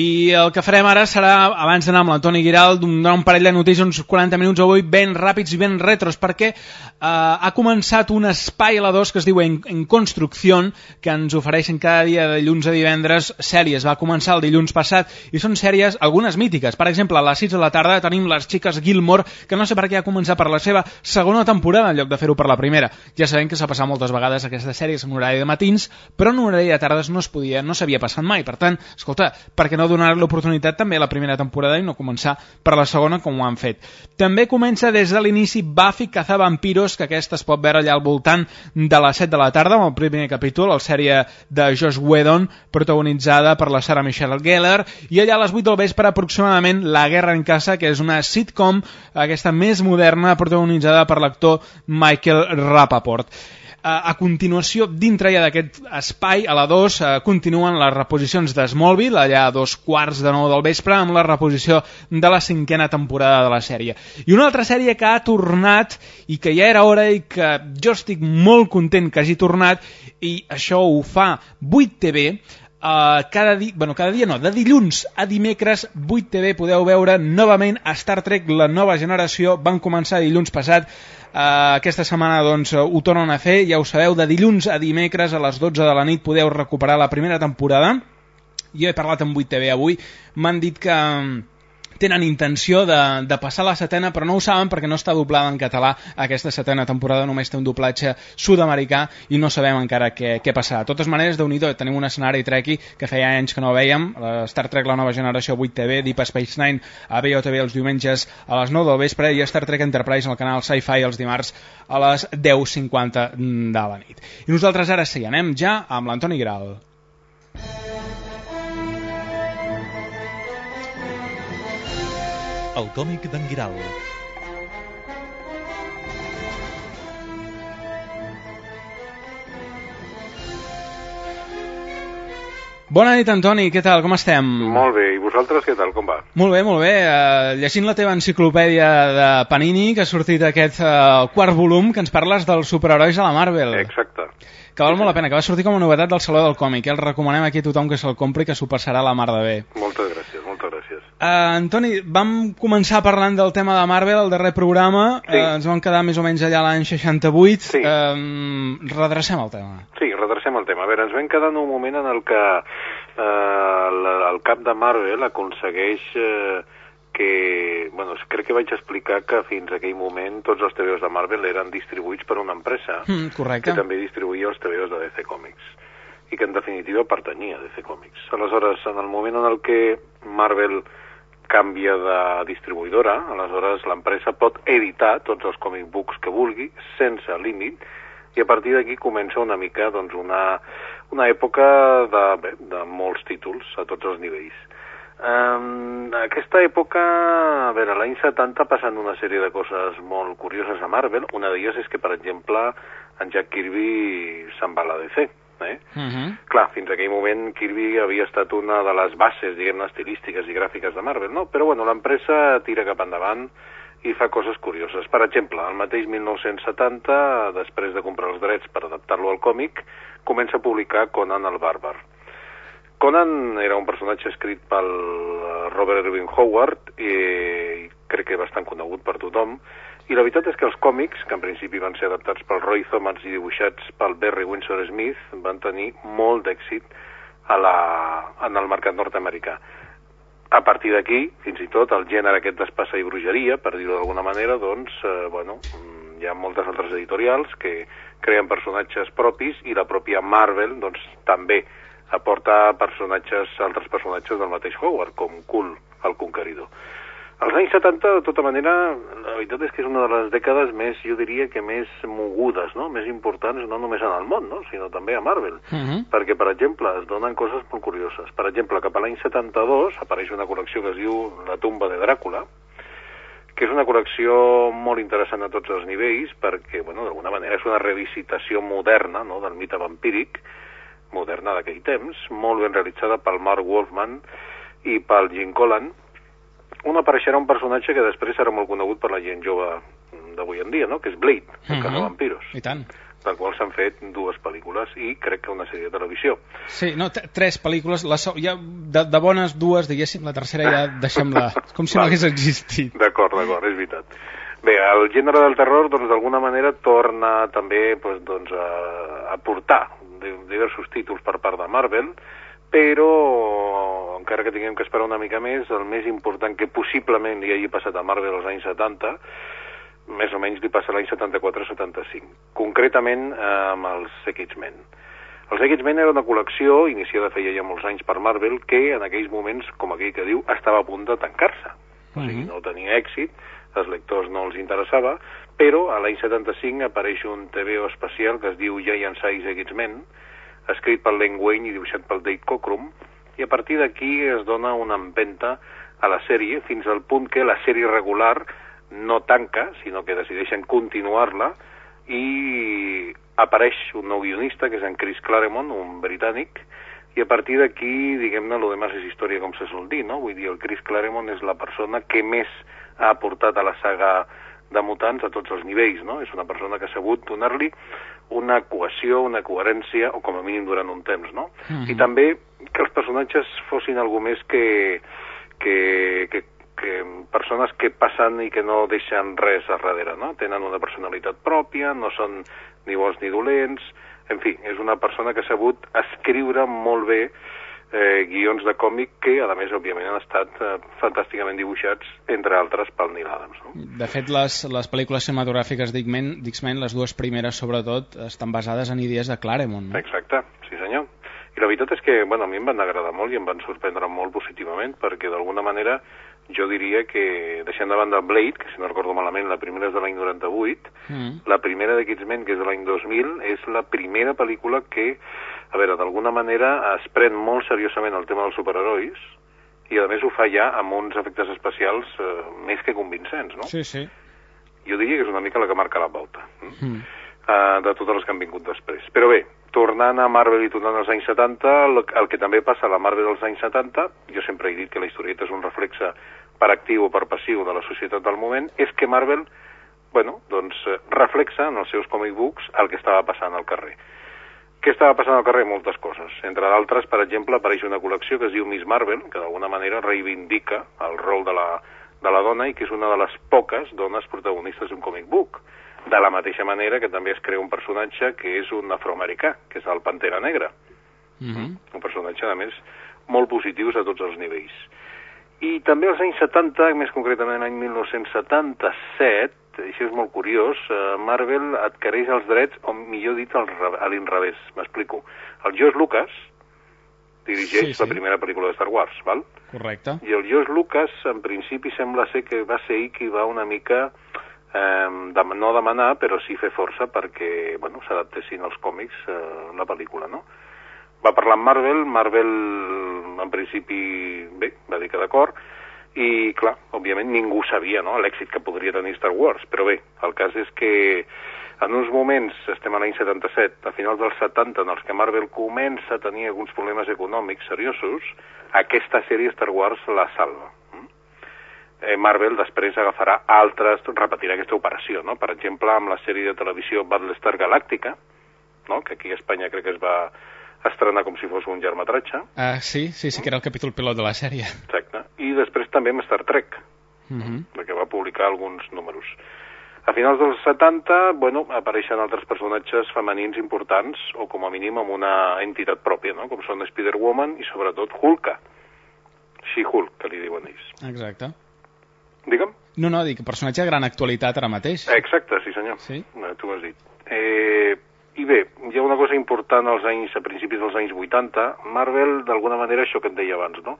I el que farem ara serà, abans d'anar amb l'Antoni Giral, donar un parell de notícies, uns 40 minuts avui ben ràpids i ben retros, perquè eh, ha començat un espai a la 2 que es diu En, en Construcció, que ens ofereixen cada dia de dilluns a divendres sèries. Va començar el dilluns passat i són sèries, algunes mítiques. Per exemple, a les 6 de la tarda tenim les xiques Gilmore, que no sé per què ha començat per la seva segona temporada en lloc de fer-ho per la primera. Ja sabem que s'ha passat moltes vegades aquestes sèries en horari de matins, però en horari de tardes no es podia, no s'havia passat mai. Per tant, escolta, per què no donar l'oportunitat també a la primera temporada i no començar per la segona com ho han fet. També comença des de l'inici Buffy Cazavampiros, que aquesta es pot veure allà al voltant de les 7 de la tarda, amb el primer capítol, la sèrie de Josh Whedon, protagonitzada per la Sarah Michelle Gellar, i allà a les 8 del vespre aproximadament La Guerra en Casa, que és una sitcom, aquesta més moderna, protagonitzada per l'actor Michael Rapaport. Eh, a continuació, dintre ja d'aquest espai, a la 2, eh, continuen les reposicions de Smallville, allà a dos quarts de nou del vespre, amb la reposició de la cinquena temporada de la sèrie. I una altra sèrie que ha tornat i que ja era hora i que jo estic molt content que hagi tornat i això ho fa 8TV, Uh, cada, di bueno, cada dia no, de dilluns a dimecres 8TV podeu veure novament Star Trek la nova generació van començar dilluns passat uh, aquesta setmana doncs ho tornen a fer ja ho sabeu, de dilluns a dimecres a les 12 de la nit podeu recuperar la primera temporada. Jo he parlat amb 8TV avui m'han dit que tenen intenció de, de passar la setena, però no ho saben perquè no està doblada en català. Aquesta setena temporada només té un doblatge sud-americà i no sabem encara què, què passarà. De totes maneres, déu nhi tenim un escenari trequi que feia anys que no veiem, Star Trek La Nova Generació 8TV, Deep Space Nine, a BOTV els diumenges a les 9 del vespre i Star Trek Enterprise al canal Sci-Fi els dimarts a les 10.50 de la nit. I nosaltres ara sí, anem ja amb l'Antoni Grau. El còmic d'en Guiral. Bona nit, Antoni, què tal, com estem? Molt bé, i vosaltres què tal, com va? Molt bé, molt bé. Uh, llegint la teva enciclopèdia de Panini, que ha sortit aquest uh, quart volum, que ens parles dels superherois a la Marvel. Exacte. Que val molt la pena, que va sortir com a novetat del Saló del Còmic. Eh? El recomanem aquí a tothom que se'l compri, que s'ho passarà la mar de bé. Moltes gràcies. Uh, Antoni, vam començar parlant del tema de Marvel al darrer programa, Sí. uh, ens vam quedar més o menys allà l'any 68, Sí. uh, redrecem el tema. Sí, redrecem el tema. A veure, ens vam quedar en un moment en el que eh, el, el cap de Marvel aconsegueix eh, que... Bueno, crec que vaig explicar que fins a aquell moment tots els TVOs de Marvel eren distribuïts per una empresa Mm, correcte. que també distribuïa els TVOs de DC Comics i que en definitiva pertanyia a DC Comics. Aleshores, en el moment en el que Marvel canvia de distribuïdora, aleshores l'empresa pot editar tots els comic books que vulgui, sense límit, i a partir d'aquí comença una mica doncs, una, una època de, bé, de molts títols a tots els nivells. Um, aquesta època, a veure, l'any 70 passen una sèrie de coses molt curioses a Marvel. Una d'elles és que, per exemple, en Jack Kirby se'n va a la DC. Eh? Uh -huh. Clar, fins a aquell moment Kirby havia estat una de les bases, diguem-ne, estilístiques i gràfiques de Marvel, no? Però, bueno, l'empresa tira cap endavant i fa coses curioses. Per exemple, el mateix 1970, després de comprar els drets per adaptar-lo al còmic, comença a publicar Conan el Bàrbar. Conan era un personatge escrit pel eh, Robert Irving Howard i crec que bastant conegut per tothom, i la veritat és que els còmics, que en principi van ser adaptats pel Roy Thomas i dibuixats pel Barry Windsor Smith, van tenir molt d'èxit a la, en el mercat nord-americà. A partir d'aquí, fins i tot, el gènere aquest d'espassa i bruixeria, per dir-ho d'alguna manera, doncs, eh, bueno, mm, hi ha moltes altres editorials que creen personatges propis i la pròpia Marvel, doncs, també aporta personatges, altres personatges del mateix Howard, com Cool, el Conqueridor. Als anys 70, de tota manera, la veritat és que és una de les dècades més, jo diria que més mogudes, no? més importants, no només en el món, no? sinó també a Marvel. Uh -huh. Perquè, per exemple, es donen coses molt curioses. Per exemple, cap a l'any 72 apareix una col·lecció que es diu La tumba de Dràcula, que és una col·lecció molt interessant a tots els nivells, perquè, bueno, d'alguna manera és una revisitació moderna no? del mite vampíric, moderna d'aquell temps, molt ben realitzada pel Mark Wolfman i pel Jim Collan, on apareixerà un personatge que després serà molt conegut per la gent jove d'avui en dia, no? que és Blade, el Mhm. cazavampiros, I tant. del qual s'han fet dues pel·lícules i crec que una sèrie de televisió. Sí, no, tres pel·lícules, la so ja de, de bones dues, diguéssim, la tercera ja deixem-la, com si no hagués existit. D'acord, d'acord, és veritat. Bé, el gènere del terror, doncs, d'alguna manera torna també pues, doncs, a, a portar di- diversos títols per part de Marvel, però encara que tinguem que esperar una mica més, el més important que possiblement li hagi passat a Marvel als anys 70, més o menys li passa l'any 74-75, concretament eh, amb els X-Men. Els X-Men era una col·lecció iniciada feia ja molts anys per Marvel que en aquells moments, com aquell que diu, estava a punt de tancar-se. O sigui, no tenia èxit, als lectors no els interessava, però a l'any 75 apareix un TVO especial que es diu Giant Size X-Men, escrit per Len Wayne i dibuixat pel Dave Cockrum, i a partir d'aquí es dona una empenta a la sèrie fins al punt que la sèrie regular no tanca, sinó que decideixen continuar-la i apareix un nou guionista, que és en Chris Claremont, un britànic, i a partir d'aquí, diguem-ne, lo demás és història, com se sol dir, no? Vull dir, el Chris Claremont és la persona que més ha aportat a la saga de mutants a tots els nivells, no? És una persona que ha sabut donar-li una cohesió, una coherència, o com a mínim durant un temps, no? Mhm. I també que els personatges fossin algo més que, que, que, que persones que passen i que no deixen res a darrere, no? Tenen una personalitat pròpia, no són ni bons ni dolents, en fi, és una persona que ha sabut escriure molt bé eh, guions de còmic que, a més, òbviament, han estat eh, fantàsticament dibuixats, entre altres, pel Neil Adams. No? De fet, les, les pel·lícules cinematogràfiques d'X-Men, les dues primeres sobretot, estan basades en idees de Claremont. No? Exacte, sí senyor. I la veritat és que, bueno, a mi em van agradar molt i em van sorprendre molt positivament, perquè d'alguna manera jo diria que, deixant de banda Blade, que si no recordo malament, la primera és de l'any 98, Mm. la primera de X-Men, que és de l'any 2000, és la primera pel·lícula que, a veure, d'alguna manera es pren molt seriosament el tema dels superherois i, a més, ho fa ja amb uns efectes especials eh, més que convincents, no? Sí, sí. Jo diria que és una mica la que marca la volta Mm. uh, de totes les que han vingut després. Però bé, tornant a Marvel i tornant als anys 70, el, el que també passa a la Marvel dels anys 70, jo sempre he dit que la historieta és un reflexe per actiu o per passiu de la societat del moment, és que Marvel, bueno, doncs, eh, reflexa en els seus comic books el que estava passant al carrer. Què estava passant al carrer? Moltes coses. Entre d'altres, per exemple, apareix una col·lecció que es diu Miss Marvel, que d'alguna manera reivindica el rol de la, de la dona i que és una de les poques dones protagonistes d'un comic book. De la mateixa manera que també es crea un personatge que és un afroamericà, que és el Pantera Negra. Mm -hmm. Un personatge, a més, molt positius a tots els nivells. I també als anys 70, més concretament l'any 1977, això és molt curiós, uh, Marvel adquireix els drets, o millor dit, al re- a l'inrevés, m'explico. El George Lucas dirigeix Sí, sí. la primera pel·lícula de Star Wars, val? Correcte. I el George Lucas, en principi, sembla ser que va ser ell qui va una mica eh, de, no demanar, però sí fer força perquè bueno, s'adaptessin els còmics eh, la pel·lícula, no? Va parlar amb Marvel, Marvel en principi, bé, va dir que d'acord, i clar, òbviament ningú sabia no, l'èxit que podria tenir Star Wars, però bé, el cas és que en uns moments, estem a l'any 77, a finals dels 70, en els que Marvel comença a tenir alguns problemes econòmics seriosos, aquesta sèrie Star Wars la salva. mm? Eh, Marvel després agafarà altres, repetirà aquesta operació, no? Per exemple, amb la sèrie de televisió Battlestar Galàctica, no? que aquí a Espanya crec que es va estrenar com si fos un llargmetratge, Uh, sí, sí, sí que era el capítol pilot de la sèrie. exacte, i després també amb Star Trek, Mm -hmm. perquè va publicar alguns números. A finals dels 70, bueno, apareixen altres personatges femenins importants, o com a mínim amb una entitat pròpia, no? com són Spider-Woman i sobretot Hulka. She-Hulk, que li diuen ells. Exacte. Digue'm? No, no, dic, personatge de gran actualitat ara mateix. Exacte, sí senyor. Sí. Eh, Tu ho has dit. Eh, I bé, hi ha una cosa important als anys, a principis dels anys 80. Marvel, d'alguna manera, això que et deia abans, no?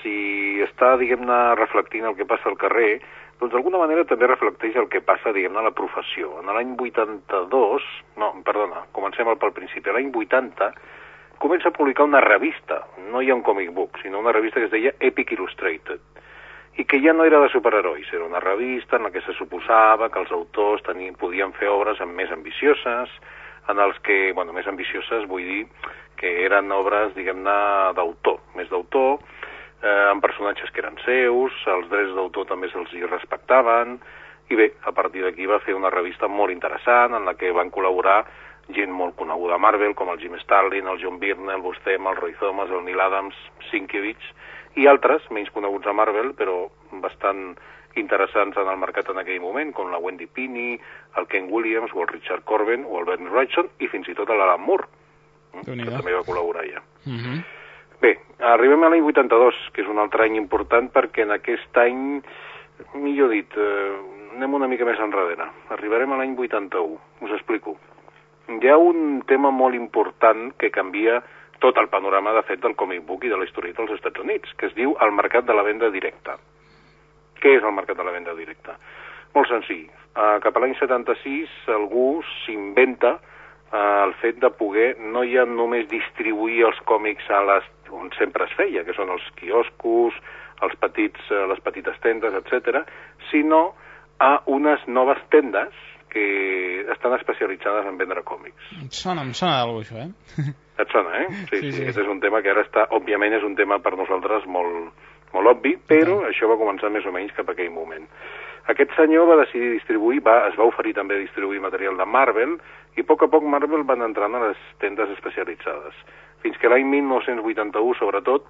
Si està, diguem-ne, reflectint el que passa al carrer, doncs d'alguna manera també reflecteix el que passa, diguem-ne, a la professió. En l'any 82, no, perdona, comencem pel principi, l'any 80 comença a publicar una revista, no hi ha un comic book, sinó una revista que es deia Epic Illustrated, i que ja no era de superherois, era una revista en la que se suposava que els autors tenien, podien fer obres més ambicioses, en els que, bueno, més ambicioses vull dir que eren obres, diguem-ne, d'autor, més d'autor, eh, amb personatges que eren seus, els drets d'autor també se'ls hi respectaven, i bé, a partir d'aquí va fer una revista molt interessant en la que van col·laborar gent molt coneguda a Marvel, com el Jim Starlin, el John Byrne, el Buscema, el Roy Thomas, el Neil Adams, Sienkiewicz, i altres, menys coneguts a Marvel, però bastant interessants en el mercat en aquell moment, com la Wendy Pini, el Ken Williams, o el Richard Corben, o el Bernie Wrightson, i fins i tot l'Alan Moore, mm, que també va col·laborar ja. Mm -hmm. Bé, arribem a l'any 82, que és un altre any important perquè en aquest any, millor dit, eh, anem una mica més enrere. Arribarem a l'any 81, us explico. Hi ha un tema molt important que canvia tot el panorama, de fet, del comic book i de la historieta dels Estats Units, que es diu el mercat de la venda directa. Què és el mercat de la venda directa? Molt senzill. Uh, cap a l'any 76 algú s'inventa uh, el fet de poder no ja només distribuir els còmics a les, on sempre es feia, que són els quioscos, els petits, uh, les petites tendes, etc, sinó a unes noves tendes que estan especialitzades en vendre còmics. Em sona, em sona d'algú, això, eh? Et sona, eh? Sí, Sí, sí, sí. sí. Aquest és un tema que ara està, òbviament és un tema per nosaltres molt, molt obvi, però això va començar més o menys cap a aquell moment. Aquest senyor va decidir distribuir, va, es va oferir també a distribuir material de Marvel, i a poc a poc Marvel van entrant a les tendes especialitzades. Fins que l'any 1981, sobretot,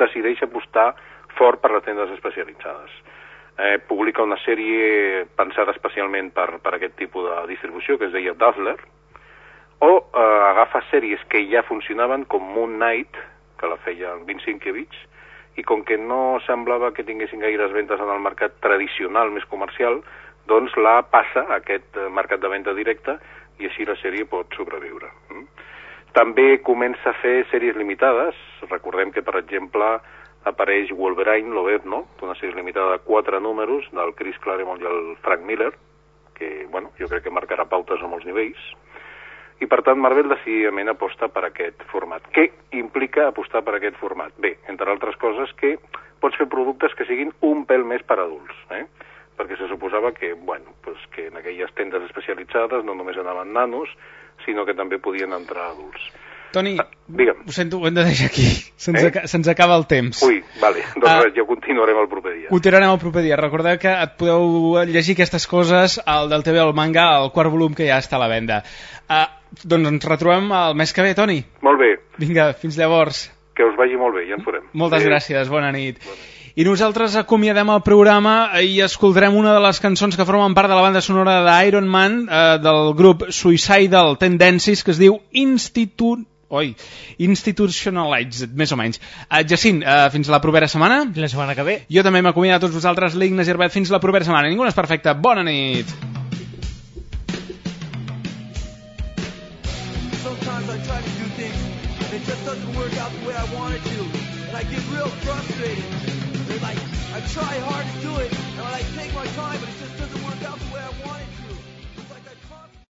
decideix apostar fort per les tendes especialitzades. Eh, publica una sèrie pensada especialment per, per aquest tipus de distribució, que es deia Dazzler, o eh, agafa sèries que ja funcionaven com Moon Knight, que la feia en Vince Sienkiewicz, i com que no semblava que tinguessin gaires ventes en el mercat tradicional més comercial, doncs la passa a aquest eh, mercat de venda directa i així la sèrie pot sobreviure. Mm? També comença a fer sèries limitades. Recordem que, per exemple, apareix Wolverine, Lobezno, una sèrie limitada de quatre números del Chris Claremont i el Frank Miller, que, bueno, jo crec que marcarà pautes a molts nivells i per tant Marvel decididament aposta per aquest format. Què implica apostar per aquest format? Bé, entre altres coses que pots fer productes que siguin un pèl més per adults, eh? perquè se suposava que, bueno, pues que en aquelles tendes especialitzades no només anaven nanos, sinó que també podien entrar adults. Toni, Digue'm. Ho sento, ho hem de deixar aquí. Se'ns Eh? aca se acaba el temps. Ui, vale, doncs Ah. res, ja continuarem el proper dia. Ho tirarem el proper dia. Recordeu que et podeu llegir aquestes coses al del TV al manga, al quart volum que ja està a la venda. Uh, doncs ens retrobem el mes que ve, Toni. Molt bé, Vinga, fins llavors. que us vagi molt bé, ja ens veurem. Moltes Adéu. gràcies, bona nit. I nosaltres acomiadem el programa i escoltarem una de les cançons que formen part de la banda sonora d'Iron Man eh, del grup Suicidal Tendencies que es diu Institut... Oi, Institutionalized, més o menys. Uh, Jacint, uh, fins la propera setmana. Fins la setmana que ve. Jo també m'acomiado a tots vosaltres, l'Igna Gerbet, fins la propera setmana. Ningú no és perfecte. Bona nit. Sometimes I try to do things and it just doesn't work out the way I want it to. And I get real frustrated. And like I try hard to do it and I take my time but it just